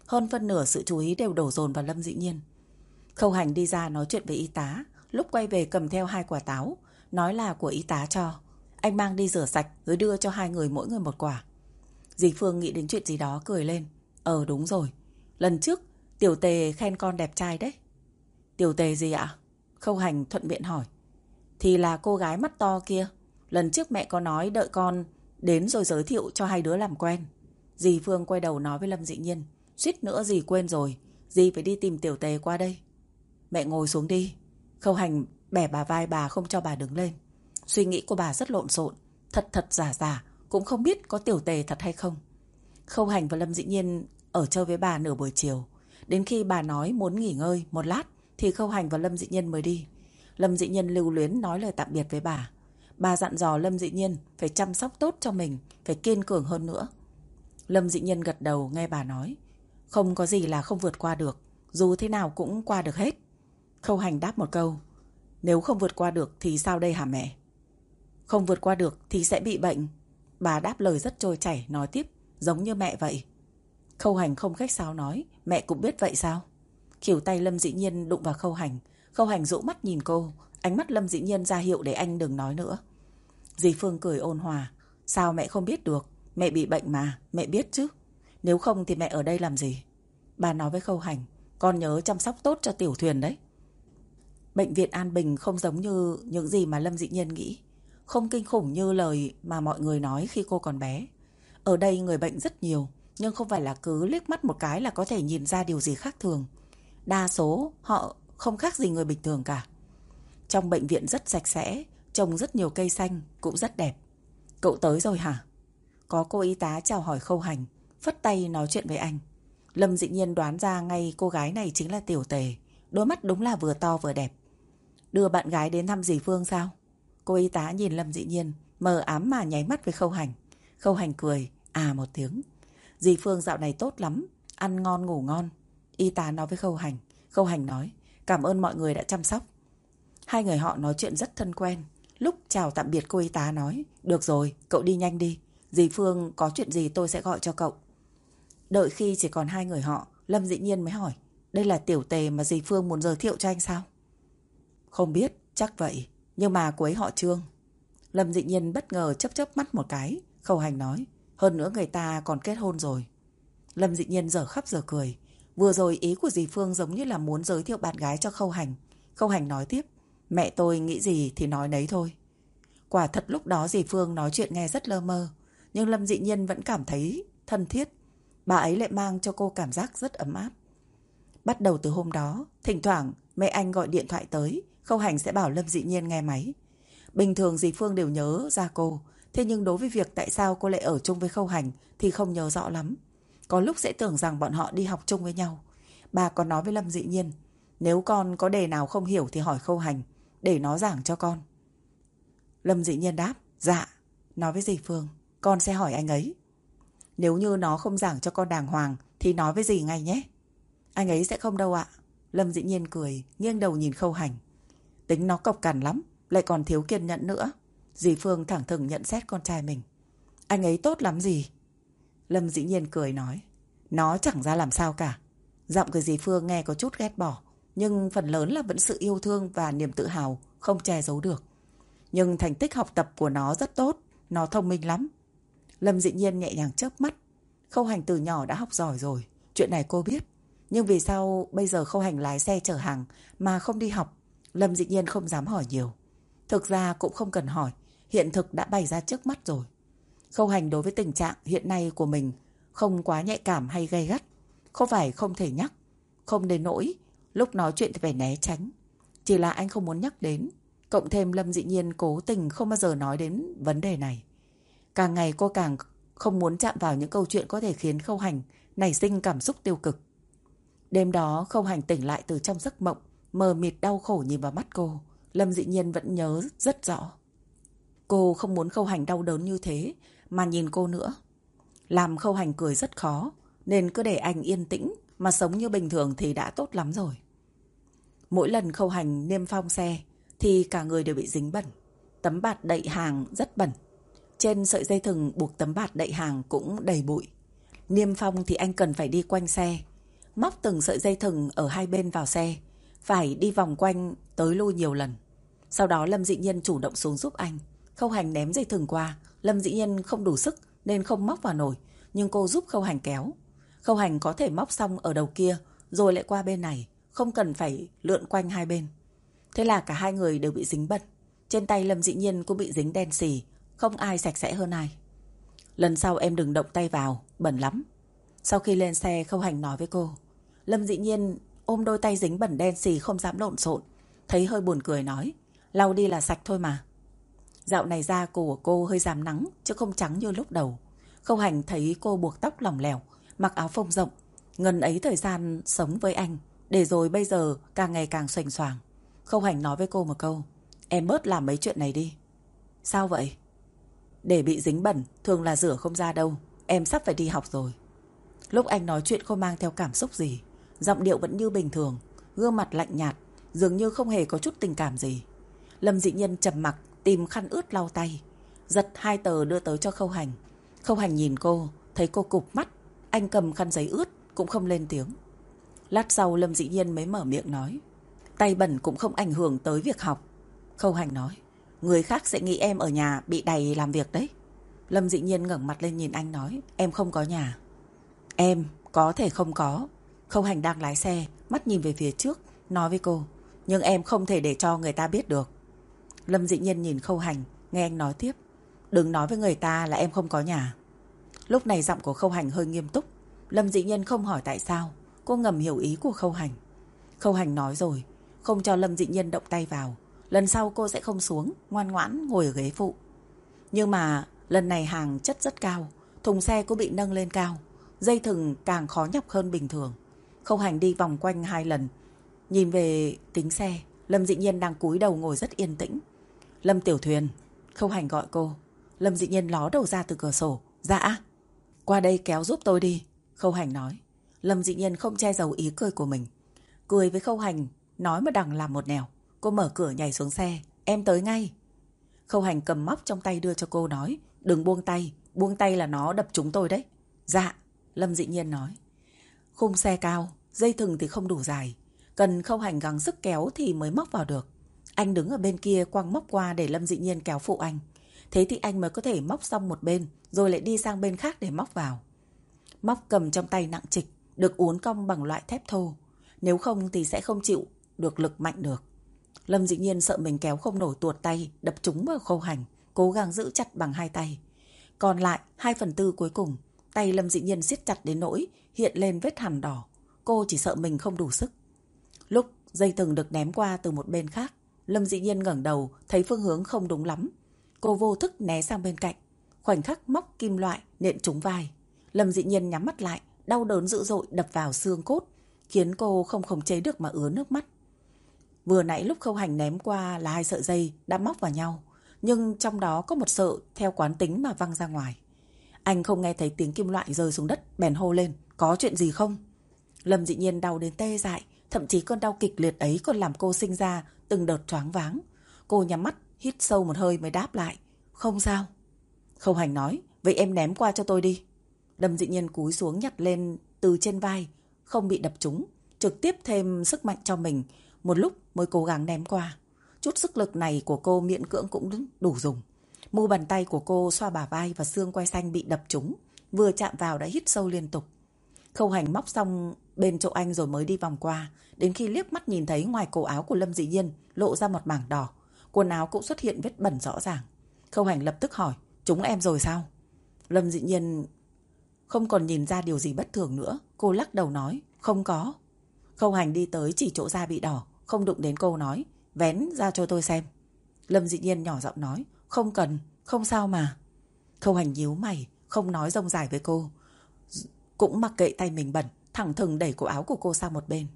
hơn phân nửa sự chú ý đều đổ dồn vào Lâm Dị Nhiên. Khâu hành đi ra nói chuyện với y tá, lúc quay về cầm theo hai quả táo, nói là của y tá cho. Anh mang đi rửa sạch rồi đưa cho hai người mỗi người một quả. Dì Phương nghĩ đến chuyện gì đó cười lên. Ờ đúng rồi, lần trước tiểu tề khen con đẹp trai đấy. Tiểu tề gì ạ? Khâu hành thuận miệng hỏi. Thì là cô gái mắt to kia. Lần trước mẹ có nói đợi con đến rồi giới thiệu cho hai đứa làm quen. Dì Phương quay đầu nói với Lâm Dị Nhiên. Suýt nữa dì quên rồi. Dì phải đi tìm tiểu tề qua đây. Mẹ ngồi xuống đi. Khâu hành bẻ bà vai bà không cho bà đứng lên. Suy nghĩ của bà rất lộn xộn. Thật thật giả giả. Cũng không biết có tiểu tề thật hay không. Khâu hành và Lâm Dĩ Nhiên ở chơi với bà nửa buổi chiều. Đến khi bà nói muốn nghỉ ngơi một lát thì Khâu Hành và Lâm Dĩ Nhiên mới đi. Lâm Dĩ Nhiên lưu luyến nói lời tạm biệt với bà. Bà dặn dò Lâm Dĩ Nhiên phải chăm sóc tốt cho mình, phải kiên cường hơn nữa. Lâm Dĩ Nhiên gật đầu nghe bà nói. Không có gì là không vượt qua được, dù thế nào cũng qua được hết. Khâu hành đáp một câu. Nếu không vượt qua được thì sao đây hả mẹ? Không vượt qua được thì sẽ bị bệnh. Bà đáp lời rất trôi chảy, nói tiếp, giống như mẹ vậy. Khâu hành không khách sáo nói, mẹ cũng biết vậy sao? Kiểu tay Lâm Dĩ Nhiên đụng vào khâu hành. Khâu hành rũ mắt nhìn cô, ánh mắt Lâm Dĩ Nhiên ra hiệu để anh đừng nói nữa. Dì Phương cười ôn hòa, sao mẹ không biết được? Mẹ bị bệnh mà, mẹ biết chứ. Nếu không thì mẹ ở đây làm gì? Bà nói với khâu hành, con nhớ chăm sóc tốt cho tiểu thuyền đấy. Bệnh viện An Bình không giống như những gì mà Lâm Dị Nhiên nghĩ. Không kinh khủng như lời mà mọi người nói khi cô còn bé. Ở đây người bệnh rất nhiều, nhưng không phải là cứ liếc mắt một cái là có thể nhìn ra điều gì khác thường. Đa số họ không khác gì người bình thường cả. Trong bệnh viện rất sạch sẽ, trồng rất nhiều cây xanh, cũng rất đẹp. Cậu tới rồi hả? Có cô y tá chào hỏi khâu hành, phất tay nói chuyện với anh. Lâm dị nhiên đoán ra ngay cô gái này chính là tiểu tề. Đôi mắt đúng là vừa to vừa đẹp. Đưa bạn gái đến thăm dì Phương sao? Cô y tá nhìn Lâm dị nhiên, mờ ám mà nháy mắt với khâu hành. Khâu hành cười, à một tiếng. Dì Phương dạo này tốt lắm, ăn ngon ngủ ngon. Y tá nói với khâu hành. Khâu hành nói, cảm ơn mọi người đã chăm sóc. Hai người họ nói chuyện rất thân quen. Lúc chào tạm biệt cô y tá nói, được rồi, cậu đi nhanh đi. Dì Phương có chuyện gì tôi sẽ gọi cho cậu. Đợi khi chỉ còn hai người họ, Lâm dĩ nhiên mới hỏi, đây là tiểu tề mà dì Phương muốn giới thiệu cho anh sao? Không biết, chắc vậy. Nhưng mà cô ấy họ Trương. Lâm dị nhiên bất ngờ chấp chấp mắt một cái. Khâu hành nói. Hơn nữa người ta còn kết hôn rồi. Lâm dị nhiên giờ khắp giờ cười. Vừa rồi ý của dì Phương giống như là muốn giới thiệu bạn gái cho Khâu Hành. Khâu Hành nói tiếp. Mẹ tôi nghĩ gì thì nói đấy thôi. Quả thật lúc đó dì Phương nói chuyện nghe rất lơ mơ. Nhưng Lâm dị nhiên vẫn cảm thấy thân thiết. Bà ấy lại mang cho cô cảm giác rất ấm áp. Bắt đầu từ hôm đó, thỉnh thoảng mẹ anh gọi điện thoại tới, Khâu Hành sẽ bảo Lâm dị nhiên nghe máy. Bình thường dì Phương đều nhớ ra cô, thế nhưng đối với việc tại sao cô lại ở chung với Khâu Hành thì không nhớ rõ lắm. Có lúc sẽ tưởng rằng bọn họ đi học chung với nhau. Bà còn nói với Lâm dị nhiên, nếu con có đề nào không hiểu thì hỏi Khâu Hành, để nó giảng cho con. Lâm dị nhiên đáp, dạ, nói với dì Phương, con sẽ hỏi anh ấy. Nếu như nó không giảng cho con đàng hoàng thì nói với dì ngay nhé. Anh ấy sẽ không đâu ạ. Lâm dị nhiên cười, nghiêng đầu nhìn Khâu Hành. Tính nó cọc cằn lắm, lại còn thiếu kiên nhẫn nữa. Dì Phương thẳng thừng nhận xét con trai mình. Anh ấy tốt lắm gì? Lâm dĩ nhiên cười nói. Nó chẳng ra làm sao cả. Giọng của dì Phương nghe có chút ghét bỏ. Nhưng phần lớn là vẫn sự yêu thương và niềm tự hào, không che giấu được. Nhưng thành tích học tập của nó rất tốt, nó thông minh lắm. Lâm dĩ nhiên nhẹ nhàng chớp mắt. Khâu hành từ nhỏ đã học giỏi rồi, chuyện này cô biết. Nhưng vì sao bây giờ khâu hành lái xe chở hàng mà không đi học? Lâm dĩ nhiên không dám hỏi nhiều. Thực ra cũng không cần hỏi, hiện thực đã bày ra trước mắt rồi. Khâu hành đối với tình trạng hiện nay của mình không quá nhạy cảm hay gay gắt. Không phải không thể nhắc, không đến nỗi, lúc nói chuyện thì phải né tránh. Chỉ là anh không muốn nhắc đến. Cộng thêm Lâm dị nhiên cố tình không bao giờ nói đến vấn đề này. Càng ngày cô càng không muốn chạm vào những câu chuyện có thể khiến khâu hành nảy sinh cảm xúc tiêu cực. Đêm đó khâu hành tỉnh lại từ trong giấc mộng, mờ mịt đau khổ nhìn vào mắt cô. Lâm dị nhiên vẫn nhớ rất rõ. Cô không muốn khâu hành đau đớn như thế, mà nhìn cô nữa. Làm khâu hành cười rất khó, nên cứ để anh yên tĩnh, mà sống như bình thường thì đã tốt lắm rồi. Mỗi lần khâu hành niêm phong xe, thì cả người đều bị dính bẩn. Tấm bạt đậy hàng rất bẩn. Trên sợi dây thừng buộc tấm bạt đậy hàng cũng đầy bụi. Niêm phong thì anh cần phải đi quanh xe, móc từng sợi dây thừng ở hai bên vào xe, phải đi vòng quanh tới lui nhiều lần. Sau đó Lâm Dị Nhân chủ động xuống giúp anh. Khâu hành ném dây thừng qua, Lâm Dĩ Nhân không đủ sức nên không móc vào nổi, nhưng cô giúp Khâu Hành kéo. Khâu Hành có thể móc xong ở đầu kia, rồi lại qua bên này, không cần phải lượn quanh hai bên. Thế là cả hai người đều bị dính bẩn. Trên tay Lâm Dĩ Nhiên cũng bị dính đen xì, không ai sạch sẽ hơn ai. Lần sau em đừng động tay vào, bẩn lắm. Sau khi lên xe, Khâu Hành nói với cô. Lâm Dĩ Nhiên ôm đôi tay dính bẩn đen xì không dám lộn xộn, thấy hơi buồn cười nói. Lau đi là sạch thôi mà. Dạo này da của cô hơi giảm nắng chứ không trắng như lúc đầu. Khâu hành thấy cô buộc tóc lỏng lẻo, mặc áo phông rộng. Ngần ấy thời gian sống với anh, để rồi bây giờ càng ngày càng xoành xoàng. Khâu hành nói với cô một câu, em bớt làm mấy chuyện này đi. Sao vậy? Để bị dính bẩn, thường là rửa không ra đâu. Em sắp phải đi học rồi. Lúc anh nói chuyện không mang theo cảm xúc gì. Giọng điệu vẫn như bình thường, gương mặt lạnh nhạt, dường như không hề có chút tình cảm gì. Lâm dị nhân trầm mặc tìm khăn ướt lau tay. Giật hai tờ đưa tới cho khâu hành. Khâu hành nhìn cô, thấy cô cục mắt. Anh cầm khăn giấy ướt, cũng không lên tiếng. Lát sau Lâm dĩ nhiên mới mở miệng nói. Tay bẩn cũng không ảnh hưởng tới việc học. Khâu hành nói. Người khác sẽ nghĩ em ở nhà bị đầy làm việc đấy. Lâm dĩ nhiên ngẩng mặt lên nhìn anh nói. Em không có nhà. Em có thể không có. Khâu hành đang lái xe, mắt nhìn về phía trước, nói với cô. Nhưng em không thể để cho người ta biết được. Lâm dị nhiên nhìn khâu hành, nghe anh nói tiếp. Đừng nói với người ta là em không có nhà. Lúc này giọng của khâu hành hơi nghiêm túc. Lâm dị nhiên không hỏi tại sao. Cô ngầm hiểu ý của khâu hành. Khâu hành nói rồi, không cho Lâm dị nhiên động tay vào. Lần sau cô sẽ không xuống, ngoan ngoãn ngồi ở ghế phụ. Nhưng mà lần này hàng chất rất cao, thùng xe cũng bị nâng lên cao. Dây thừng càng khó nhọc hơn bình thường. Khâu hành đi vòng quanh hai lần. Nhìn về kính xe, Lâm dị nhiên đang cúi đầu ngồi rất yên tĩnh. Lâm Tiểu Thuyền. Khâu hành gọi cô. Lâm dị nhiên ló đầu ra từ cửa sổ. Dạ. Qua đây kéo giúp tôi đi. Khâu hành nói. Lâm dị nhiên không che giấu ý cười của mình. Cười với khâu hành. Nói mà đằng làm một nẻo. Cô mở cửa nhảy xuống xe. Em tới ngay. Khâu hành cầm móc trong tay đưa cho cô nói. Đừng buông tay. Buông tay là nó đập chúng tôi đấy. Dạ. Lâm dị nhiên nói. Khung xe cao. Dây thừng thì không đủ dài. Cần khâu hành gắng sức kéo thì mới móc vào được. Anh đứng ở bên kia quăng móc qua để Lâm dị nhiên kéo phụ anh. Thế thì anh mới có thể móc xong một bên, rồi lại đi sang bên khác để móc vào. Móc cầm trong tay nặng trịch, được uốn cong bằng loại thép thô. Nếu không thì sẽ không chịu được lực mạnh được. Lâm dị nhiên sợ mình kéo không nổi tuột tay, đập trúng vào khâu hành, cố gắng giữ chặt bằng hai tay. Còn lại, hai phần tư cuối cùng, tay Lâm dị nhiên siết chặt đến nỗi, hiện lên vết hằn đỏ. Cô chỉ sợ mình không đủ sức. Lúc dây thừng được ném qua từ một bên khác, Lâm dĩ nhiên ngẩng đầu, thấy phương hướng không đúng lắm. Cô vô thức né sang bên cạnh. Khoảnh khắc móc kim loại, nện trúng vai. Lâm dĩ nhiên nhắm mắt lại, đau đớn dữ dội đập vào xương cốt, khiến cô không khống chế được mà ứa nước mắt. Vừa nãy lúc khâu hành ném qua là hai sợi dây đã móc vào nhau, nhưng trong đó có một sợi theo quán tính mà văng ra ngoài. Anh không nghe thấy tiếng kim loại rơi xuống đất, bèn hô lên, có chuyện gì không? Lâm dị nhiên đau đến tê dại, thậm chí cơn đau kịch liệt ấy còn làm cô sinh ra từng đợt choáng váng. Cô nhắm mắt, hít sâu một hơi mới đáp lại, không sao. Khâu hành nói, vậy em ném qua cho tôi đi. Lâm dị nhiên cúi xuống nhặt lên từ trên vai, không bị đập trúng, trực tiếp thêm sức mạnh cho mình, một lúc mới cố gắng ném qua. Chút sức lực này của cô miễn cưỡng cũng đủ dùng. Mu bàn tay của cô xoa bả vai và xương quay xanh bị đập trúng, vừa chạm vào đã hít sâu liên tục. Khâu hành móc xong bên chỗ anh rồi mới đi vòng qua, đến khi liếc mắt nhìn thấy ngoài cổ áo của Lâm Dị Nhiên lộ ra một mảng đỏ, quần áo cũng xuất hiện vết bẩn rõ ràng. Khâu hành lập tức hỏi, chúng em rồi sao? Lâm Dị Nhiên không còn nhìn ra điều gì bất thường nữa, cô lắc đầu nói, không có. Khâu hành đi tới chỉ chỗ da bị đỏ, không đụng đến cô nói, vén ra cho tôi xem. Lâm dị nhiên nhỏ giọng nói, không cần, không sao mà. Khâu hành nhíu mày, không nói rông dài với cô. Cũng mặc kệ tay mình bẩn, thẳng thừng đẩy cổ áo của cô sang một bên.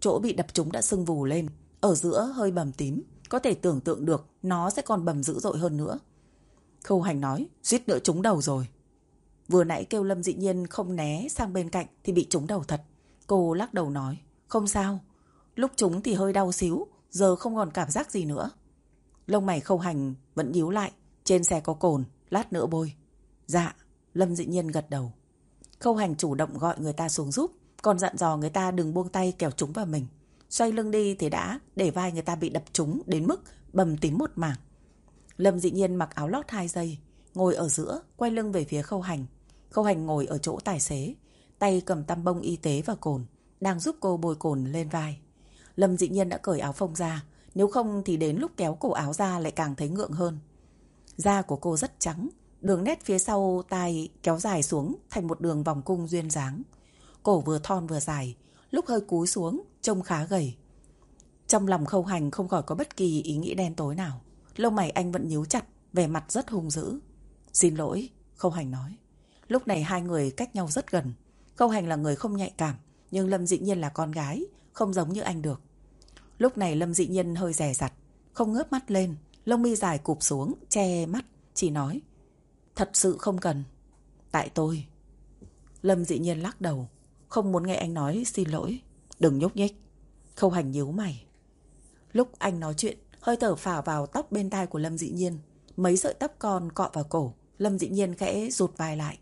Chỗ bị đập trúng đã sưng vù lên, ở giữa hơi bầm tím, có thể tưởng tượng được nó sẽ còn bầm dữ dội hơn nữa. Khâu hành nói, suýt nữa trúng đầu rồi. Vừa nãy kêu Lâm dị nhiên không né sang bên cạnh thì bị trúng đầu thật. Cô lắc đầu nói, không sao, lúc trúng thì hơi đau xíu, giờ không còn cảm giác gì nữa. Lông mày khâu hành vẫn nhíu lại, trên xe có cồn, lát nữa bôi. Dạ, Lâm dị nhiên gật đầu. Khâu hành chủ động gọi người ta xuống giúp, còn dặn dò người ta đừng buông tay kéo trúng vào mình. Xoay lưng đi thì đã để vai người ta bị đập trúng đến mức bầm tím một mảng. Lâm dị nhiên mặc áo lót hai giây, ngồi ở giữa, quay lưng về phía khâu hành. Khâu hành ngồi ở chỗ tài xế, tay cầm tăm bông y tế và cồn, đang giúp cô bôi cồn lên vai. Lâm dị nhiên đã cởi áo phông ra, nếu không thì đến lúc kéo cổ áo ra lại càng thấy ngượng hơn. Da của cô rất trắng, đường nét phía sau tai kéo dài xuống thành một đường vòng cung duyên dáng. Cổ vừa thon vừa dài, lúc hơi cúi xuống, trông khá gầy. Trong lòng khâu hành không khỏi có bất kỳ ý nghĩ đen tối nào. Lông mày anh vẫn nhíu chặt, vẻ mặt rất hung dữ. Xin lỗi, khâu hành nói. Lúc này hai người cách nhau rất gần. Khâu hành là người không nhạy cảm, nhưng Lâm dị nhiên là con gái, không giống như anh được. Lúc này Lâm dị nhiên hơi rè rặt, không ngớp mắt lên, lông mi dài cụp xuống, che mắt, chỉ nói. Thật sự không cần. Tại tôi. Lâm dị nhiên lắc đầu, không muốn nghe anh nói xin lỗi. Đừng nhúc nhích. Khâu hành nhíu mày. Lúc anh nói chuyện, hơi thở phả vào tóc bên tai của Lâm dị nhiên. Mấy sợi tóc con cọ vào cổ, Lâm dị nhiên khẽ rụt vai lại.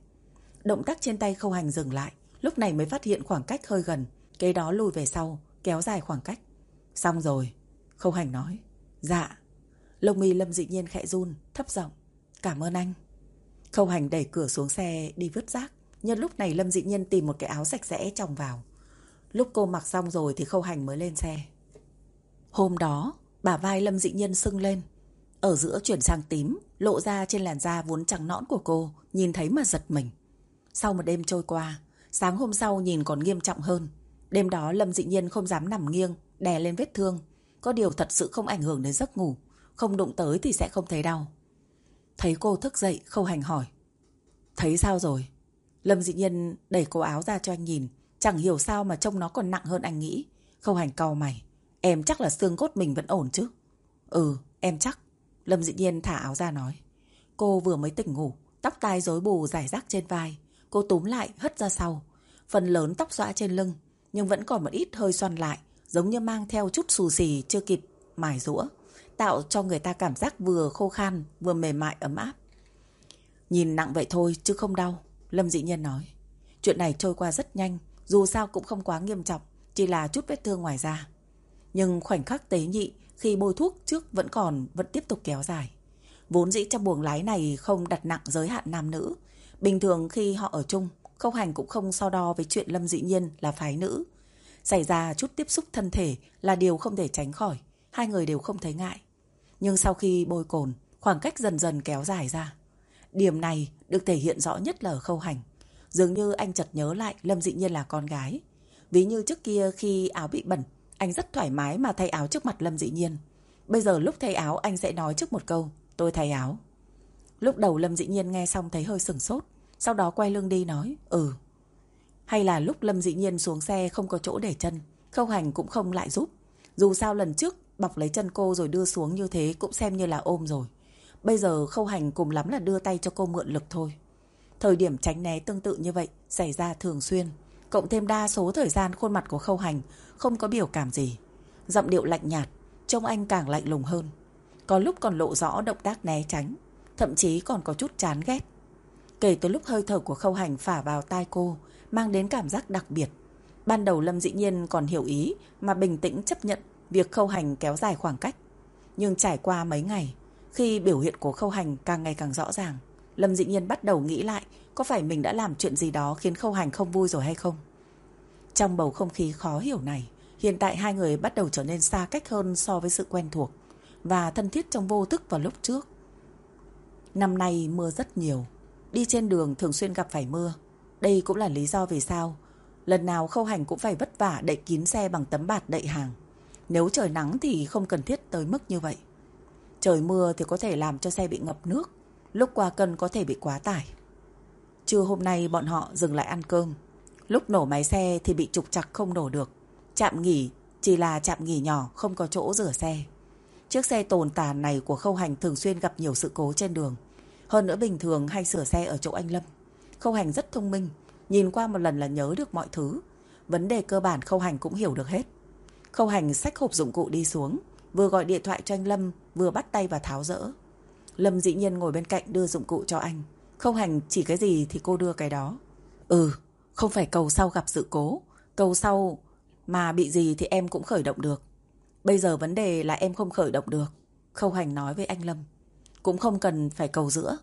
Động tác trên tay khâu hành dừng lại, lúc này mới phát hiện khoảng cách hơi gần. Kế đó lùi về sau, kéo dài khoảng cách. Xong rồi. Khâu hành nói. Dạ. Lông mi lâm dị nhiên khẽ run, thấp giọng. Cảm ơn anh. Khâu hành đẩy cửa xuống xe đi vứt rác. Nhân lúc này Lâm dị Nhân tìm một cái áo sạch sẽ chồng vào. Lúc cô mặc xong rồi thì khâu hành mới lên xe. Hôm đó, bà vai Lâm dị Nhân sưng lên. Ở giữa chuyển sang tím, lộ ra trên làn da vốn trắng nõn của cô, nhìn thấy mà giật mình. Sau một đêm trôi qua, sáng hôm sau nhìn còn nghiêm trọng hơn. Đêm đó Lâm dị nhiên không dám nằm nghiêng, đè lên vết thương. Có điều thật sự không ảnh hưởng đến giấc ngủ. Không đụng tới thì sẽ không thấy đau. Thấy cô thức dậy, khâu hành hỏi. Thấy sao rồi? Lâm dị nhiên đẩy cổ áo ra cho anh nhìn. Chẳng hiểu sao mà trông nó còn nặng hơn anh nghĩ. Khâu hành cau mày. Em chắc là xương cốt mình vẫn ổn chứ? Ừ, em chắc. Lâm dị nhiên thả áo ra nói. Cô vừa mới tỉnh ngủ, tóc tai rối bù rải rác trên vai. Cô túm lại, hất ra sau. Phần lớn tóc xõa trên lưng, nhưng vẫn còn một ít hơi xoăn lại, giống như mang theo chút xù xì chưa kịp mài rũa, tạo cho người ta cảm giác vừa khô khan, vừa mềm mại ấm áp. Nhìn nặng vậy thôi chứ không đau, Lâm Dị Nhân nói. Chuyện này trôi qua rất nhanh, dù sao cũng không quá nghiêm trọng, chỉ là chút vết thương ngoài da. Nhưng khoảnh khắc tế nhị khi bôi thuốc trước vẫn còn vẫn tiếp tục kéo dài. Vốn dĩ trong buồng lái này không đặt nặng giới hạn nam nữ. Bình thường khi họ ở chung, Khâu Hành cũng không so đo với chuyện Lâm Dị Nhiên là phái nữ. Xảy ra chút tiếp xúc thân thể là điều không thể tránh khỏi. Hai người đều không thấy ngại. Nhưng sau khi bôi cồn, khoảng cách dần dần kéo dài ra. Điểm này được thể hiện rõ nhất là ở Khâu Hành. Dường như anh chợt nhớ lại Lâm Dị Nhiên là con gái. Ví như trước kia khi áo bị bẩn, anh rất thoải mái mà thay áo trước mặt Lâm Dị Nhiên. Bây giờ lúc thay áo anh sẽ nói trước một câu, tôi thay áo. Lúc đầu Lâm Dị Nhiên nghe xong thấy hơi sừng sốt, sau đó quay lưng đi nói, ừ. Hay là lúc Lâm Dị Nhiên xuống xe không có chỗ để chân, Khâu Hành cũng không lại giúp. Dù sao lần trước bọc lấy chân cô rồi đưa xuống như thế cũng xem như là ôm rồi. Bây giờ Khâu Hành cùng lắm là đưa tay cho cô mượn lực thôi. Thời điểm tránh né tương tự như vậy xảy ra thường xuyên. Cộng thêm đa số thời gian khuôn mặt của Khâu Hành không có biểu cảm gì. Giọng điệu lạnh nhạt, trông anh càng lạnh lùng hơn. Có lúc còn lộ rõ động tác né tránh, thậm chí còn có chút chán ghét. Kể từ lúc hơi thở của Khâu Hành phả vào tai cô, mang đến cảm giác đặc biệt. Ban đầu Lâm dĩ nhiên còn hiểu ý mà bình tĩnh chấp nhận việc Khâu Hành kéo dài khoảng cách. Nhưng trải qua mấy ngày, khi biểu hiện của Khâu Hành càng ngày càng rõ ràng, Lâm dĩ nhiên bắt đầu nghĩ lại có phải mình đã làm chuyện gì đó khiến Khâu Hành không vui rồi hay không. Trong bầu không khí khó hiểu này, hiện tại hai người bắt đầu trở nên xa cách hơn so với sự quen thuộc và thân thiết trong vô thức vào lúc trước. Năm nay mưa rất nhiều, đi trên đường thường xuyên gặp phải mưa. Đây cũng là lý do vì sao lần nào khâu hành cũng phải vất vả đậy kín xe bằng tấm bạt đậy hàng. Nếu trời nắng thì không cần thiết tới mức như vậy. Trời mưa thì có thể làm cho xe bị ngập nước, lúc qua cân có thể bị quá tải. Trưa hôm nay bọn họ dừng lại ăn cơm. Lúc nổ máy xe thì bị trục chặt không nổ được. Chạm nghỉ chỉ là chạm nghỉ nhỏ không có chỗ rửa xe. Chiếc xe tồn tàn này của khâu hành thường xuyên gặp nhiều sự cố trên đường. Hơn nữa bình thường hay sửa xe ở chỗ anh Lâm. Khâu hành rất thông minh, nhìn qua một lần là nhớ được mọi thứ. Vấn đề cơ bản khâu hành cũng hiểu được hết. Khâu hành xách hộp dụng cụ đi xuống, vừa gọi điện thoại cho anh Lâm, vừa bắt tay và tháo rỡ. Lâm dĩ nhiên ngồi bên cạnh đưa dụng cụ cho anh. Khâu hành chỉ cái gì thì cô đưa cái đó. Ừ, không phải cầu sau gặp sự cố. Cầu sau mà bị gì thì em cũng khởi động được. Bây giờ vấn đề là em không khởi động được. Khâu hành nói với anh Lâm. Cũng không cần phải cầu giữa.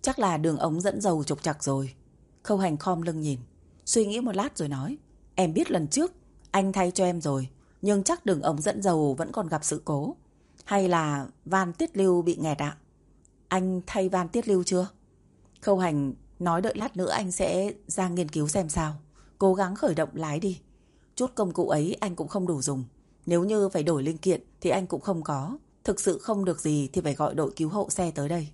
Chắc là đường ống dẫn dầu trục chặt rồi. Khâu hành khom lưng nhìn. Suy nghĩ một lát rồi nói. Em biết lần trước anh thay cho em rồi. Nhưng chắc đường ống dẫn dầu vẫn còn gặp sự cố. Hay là van tiết lưu bị nghẹt ạ? Anh thay van tiết lưu chưa? Khâu hành, nói đợi lát nữa anh sẽ ra nghiên cứu xem sao. Cố gắng khởi động lái đi. Chút công cụ ấy anh cũng không đủ dùng. Nếu như phải đổi linh kiện thì anh cũng không có. Thực sự không được gì thì phải gọi đội cứu hộ xe tới đây.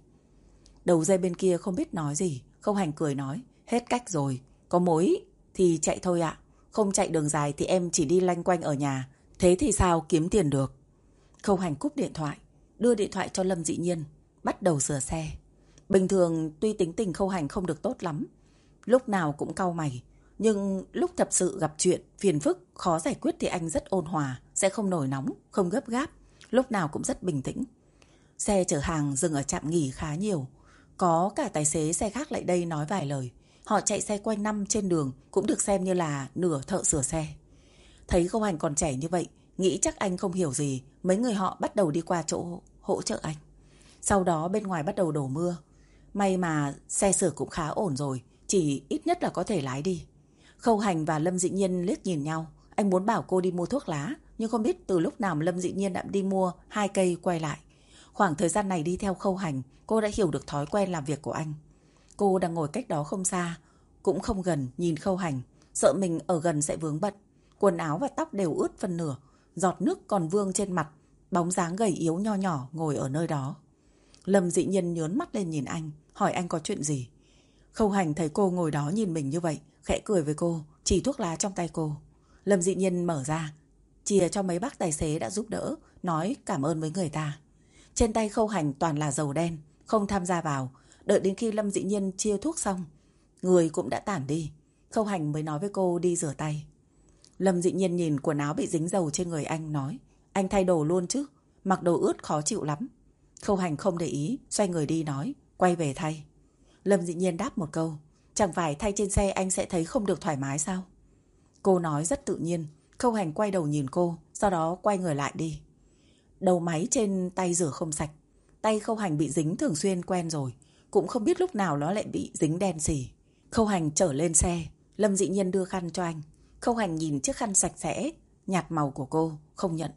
Đầu dây bên kia không biết nói gì. khâu hành cười nói. Hết cách rồi. Có mối thì chạy thôi ạ. Không chạy đường dài thì em chỉ đi lanh quanh ở nhà. Thế thì sao kiếm tiền được? Khâu hành cúp điện thoại. Đưa điện thoại cho Lâm dị nhiên. Bắt đầu sửa xe. Bình thường tuy tính tình khâu hành không được tốt lắm. Lúc nào cũng cau mày. Nhưng lúc thật sự gặp chuyện, phiền phức, khó giải quyết thì anh rất ôn hòa, sẽ không nổi nóng, không gấp gáp, lúc nào cũng rất bình tĩnh. Xe chở hàng dừng ở trạm nghỉ khá nhiều. Có cả tài xế xe khác lại đây nói vài lời. Họ chạy xe quanh năm trên đường cũng được xem như là nửa thợ sửa xe. Thấy Khâu hành còn trẻ như vậy, nghĩ chắc anh không hiểu gì, mấy người họ bắt đầu đi qua chỗ hỗ trợ anh. Sau đó bên ngoài bắt đầu đổ mưa. May mà xe sửa cũng khá ổn rồi, chỉ ít nhất là có thể lái đi. Khâu Hành và Lâm Dị Nhiên liếc nhìn nhau. Anh muốn bảo cô đi mua thuốc lá, nhưng không biết từ lúc nào Lâm Dị Nhiên đã đi mua hai cây quay lại. Khoảng thời gian này đi theo Khâu Hành, cô đã hiểu được thói quen làm việc của anh. Cô đang ngồi cách đó không xa, cũng không gần nhìn Khâu Hành, sợ mình ở gần sẽ vướng bận. Quần áo và tóc đều ướt phần nửa, giọt nước còn vương trên mặt, bóng dáng gầy yếu nho nhỏ ngồi ở nơi đó. Lâm dị nhiên nhớn mắt lên nhìn anh, hỏi anh có chuyện gì. Khâu hành thấy cô ngồi đó nhìn mình như vậy, khẽ cười với cô, chỉ thuốc lá trong tay cô. Lâm dị nhiên mở ra, chia cho mấy bác tài xế đã giúp đỡ, nói cảm ơn với người ta. Trên tay khâu hành toàn là dầu đen, không tham gia vào, đợi đến khi Lâm dị nhiên chia thuốc xong. Người cũng đã tản đi, khâu hành mới nói với cô đi rửa tay. Lâm dị nhiên nhìn quần áo bị dính dầu trên người anh nói, anh thay đồ luôn chứ, mặc đồ ướt khó chịu lắm. Khâu hành không để ý, xoay người đi nói, quay về thay. Lâm dị nhiên đáp một câu, chẳng phải thay trên xe anh sẽ thấy không được thoải mái sao? Cô nói rất tự nhiên, khâu hành quay đầu nhìn cô, sau đó quay người lại đi. Đầu máy trên tay rửa không sạch, tay khâu hành bị dính thường xuyên quen rồi. Cũng không biết lúc nào nó lại bị dính đen xỉ. Khâu hành trở lên xe. Lâm dị nhiên đưa khăn cho anh. Khâu hành nhìn chiếc khăn sạch sẽ, nhạt màu của cô, không nhận.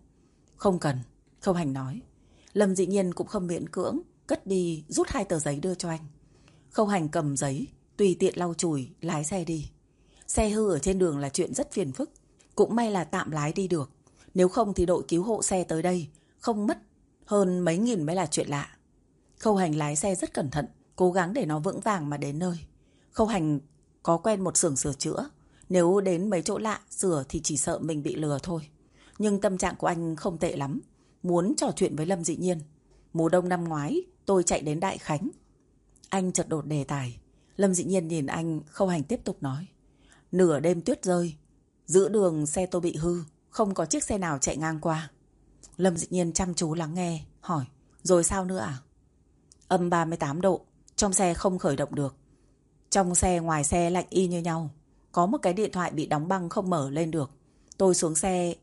Không cần, Khâu hành nói. Lâm dị nhiên cũng không miễn cưỡng, cất đi rút hai tờ giấy đưa cho anh. Khâu hành cầm giấy, tùy tiện lau chùi, lái xe đi. Xe hư ở trên đường là chuyện rất phiền phức. Cũng may là tạm lái đi được. Nếu không thì đội cứu hộ xe tới đây, không mất hơn mấy nghìn mới là chuyện lạ. Khâu hành lái xe rất cẩn thận, cố gắng để nó vững vàng mà đến nơi. Khâu hành có quen một xưởng sửa chữa. Nếu đến mấy chỗ lạ sửa thì chỉ sợ mình bị lừa thôi. Nhưng tâm trạng của anh không tệ lắm. Muốn trò chuyện với Lâm dị nhiên. Mùa đông năm ngoái, tôi chạy đến Đại Khánh. Anh chợt đột đề tài. Lâm dị nhiên nhìn anh, khâu hành tiếp tục nói. Nửa đêm tuyết rơi, giữa đường xe tôi bị hư, không có chiếc xe nào chạy ngang qua. Lâm dị nhiên chăm chú lắng nghe, hỏi, rồi sao nữa à? Âm 38 độ, trong xe không khởi động được. Trong xe ngoài xe lạnh y như nhau. Có một cái điện thoại bị đóng băng không mở lên được. Tôi xuống xe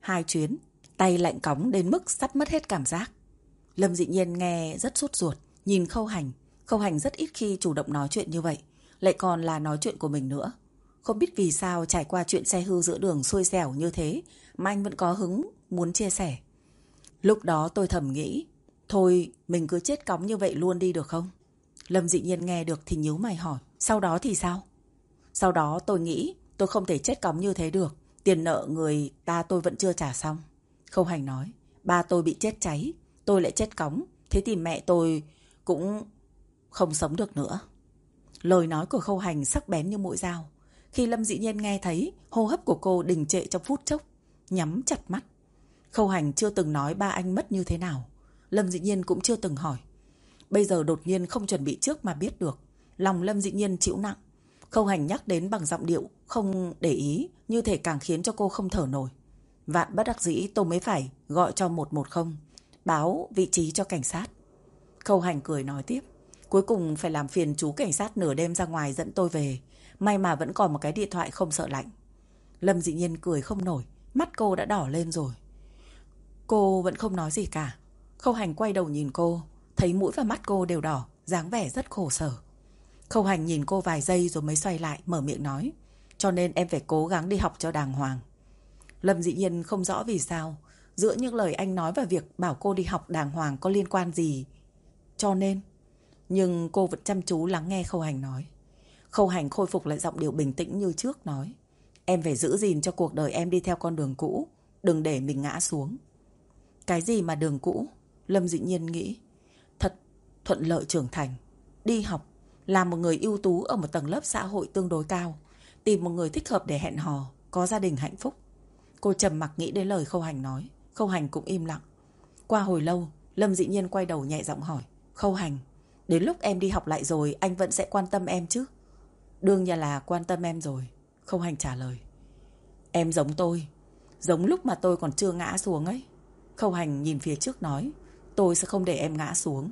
hai chuyến, tay lạnh cóng đến mức sắp mất hết cảm giác. Lâm dị nhiên nghe rất sốt ruột, nhìn khâu hành. Khâu hành rất ít khi chủ động nói chuyện như vậy, lại còn là nói chuyện của mình nữa. Không biết vì sao trải qua chuyện xe hư giữa đường xui xẻo như thế mà anh vẫn có hứng muốn chia sẻ. Lúc đó tôi thầm nghĩ, thôi mình cứ chết cóng như vậy luôn đi được không? Lâm dị nhiên nghe được thì nhíu mày hỏi, sau đó thì sao? Sau đó tôi nghĩ tôi không thể chết cóng như thế được, tiền nợ người ta tôi vẫn chưa trả xong. Khâu hành nói, ba tôi bị chết cháy, tôi lại chết cóng, thế thì mẹ tôi cũng không sống được nữa. Lời nói của khâu hành sắc bén như mũi dao. Khi Lâm dị nhiên nghe thấy, hô hấp của cô đình trệ trong phút chốc, nhắm chặt mắt. Khâu hành chưa từng nói ba anh mất như thế nào. Lâm dị nhiên cũng chưa từng hỏi. Bây giờ đột nhiên không chuẩn bị trước mà biết được. Lòng Lâm dị nhiên chịu nặng. Khâu hành nhắc đến bằng giọng điệu, không để ý, như thể càng khiến cho cô không thở nổi. Vạn bất đắc dĩ tôi mới phải gọi cho 110, báo vị trí cho cảnh sát. Khâu hành cười nói tiếp. Cuối cùng phải làm phiền chú cảnh sát nửa đêm ra ngoài dẫn tôi về. May mà vẫn còn một cái điện thoại không sợ lạnh. Lâm dị nhiên cười không nổi, mắt cô đã đỏ lên rồi. Cô vẫn không nói gì cả. Khâu hành quay đầu nhìn cô, thấy mũi và mắt cô đều đỏ, dáng vẻ rất khổ sở. Khâu hành nhìn cô vài giây rồi mới xoay lại, mở miệng nói. Cho nên em phải cố gắng đi học cho đàng hoàng. Lâm dị nhiên không rõ vì sao, giữa những lời anh nói và việc bảo cô đi học đàng hoàng có liên quan gì. Cho nên, nhưng cô vẫn chăm chú lắng nghe khâu hành nói. Khâu hành khôi phục lại giọng điệu bình tĩnh như trước nói. Em phải giữ gìn cho cuộc đời em đi theo con đường cũ, đừng để mình ngã xuống. Cái gì mà đường cũ? Lâm dị nhiên nghĩ. Thật thuận lợi trưởng thành. Đi học, là một người ưu tú ở một tầng lớp xã hội tương đối cao. Tìm một người thích hợp để hẹn hò, có gia đình hạnh phúc. Cô trầm mặc nghĩ đến lời khâu hành nói. Khâu hành cũng im lặng. Qua hồi lâu, Lâm dị nhiên quay đầu nhẹ giọng hỏi. Khâu hành, đến lúc em đi học lại rồi anh vẫn sẽ quan tâm em chứ? Đương nhiên là quan tâm em rồi. Khâu hành trả lời. Em giống tôi. Giống lúc mà tôi còn chưa ngã xuống ấy. Khâu hành nhìn phía trước nói. Tôi sẽ không để em ngã xuống.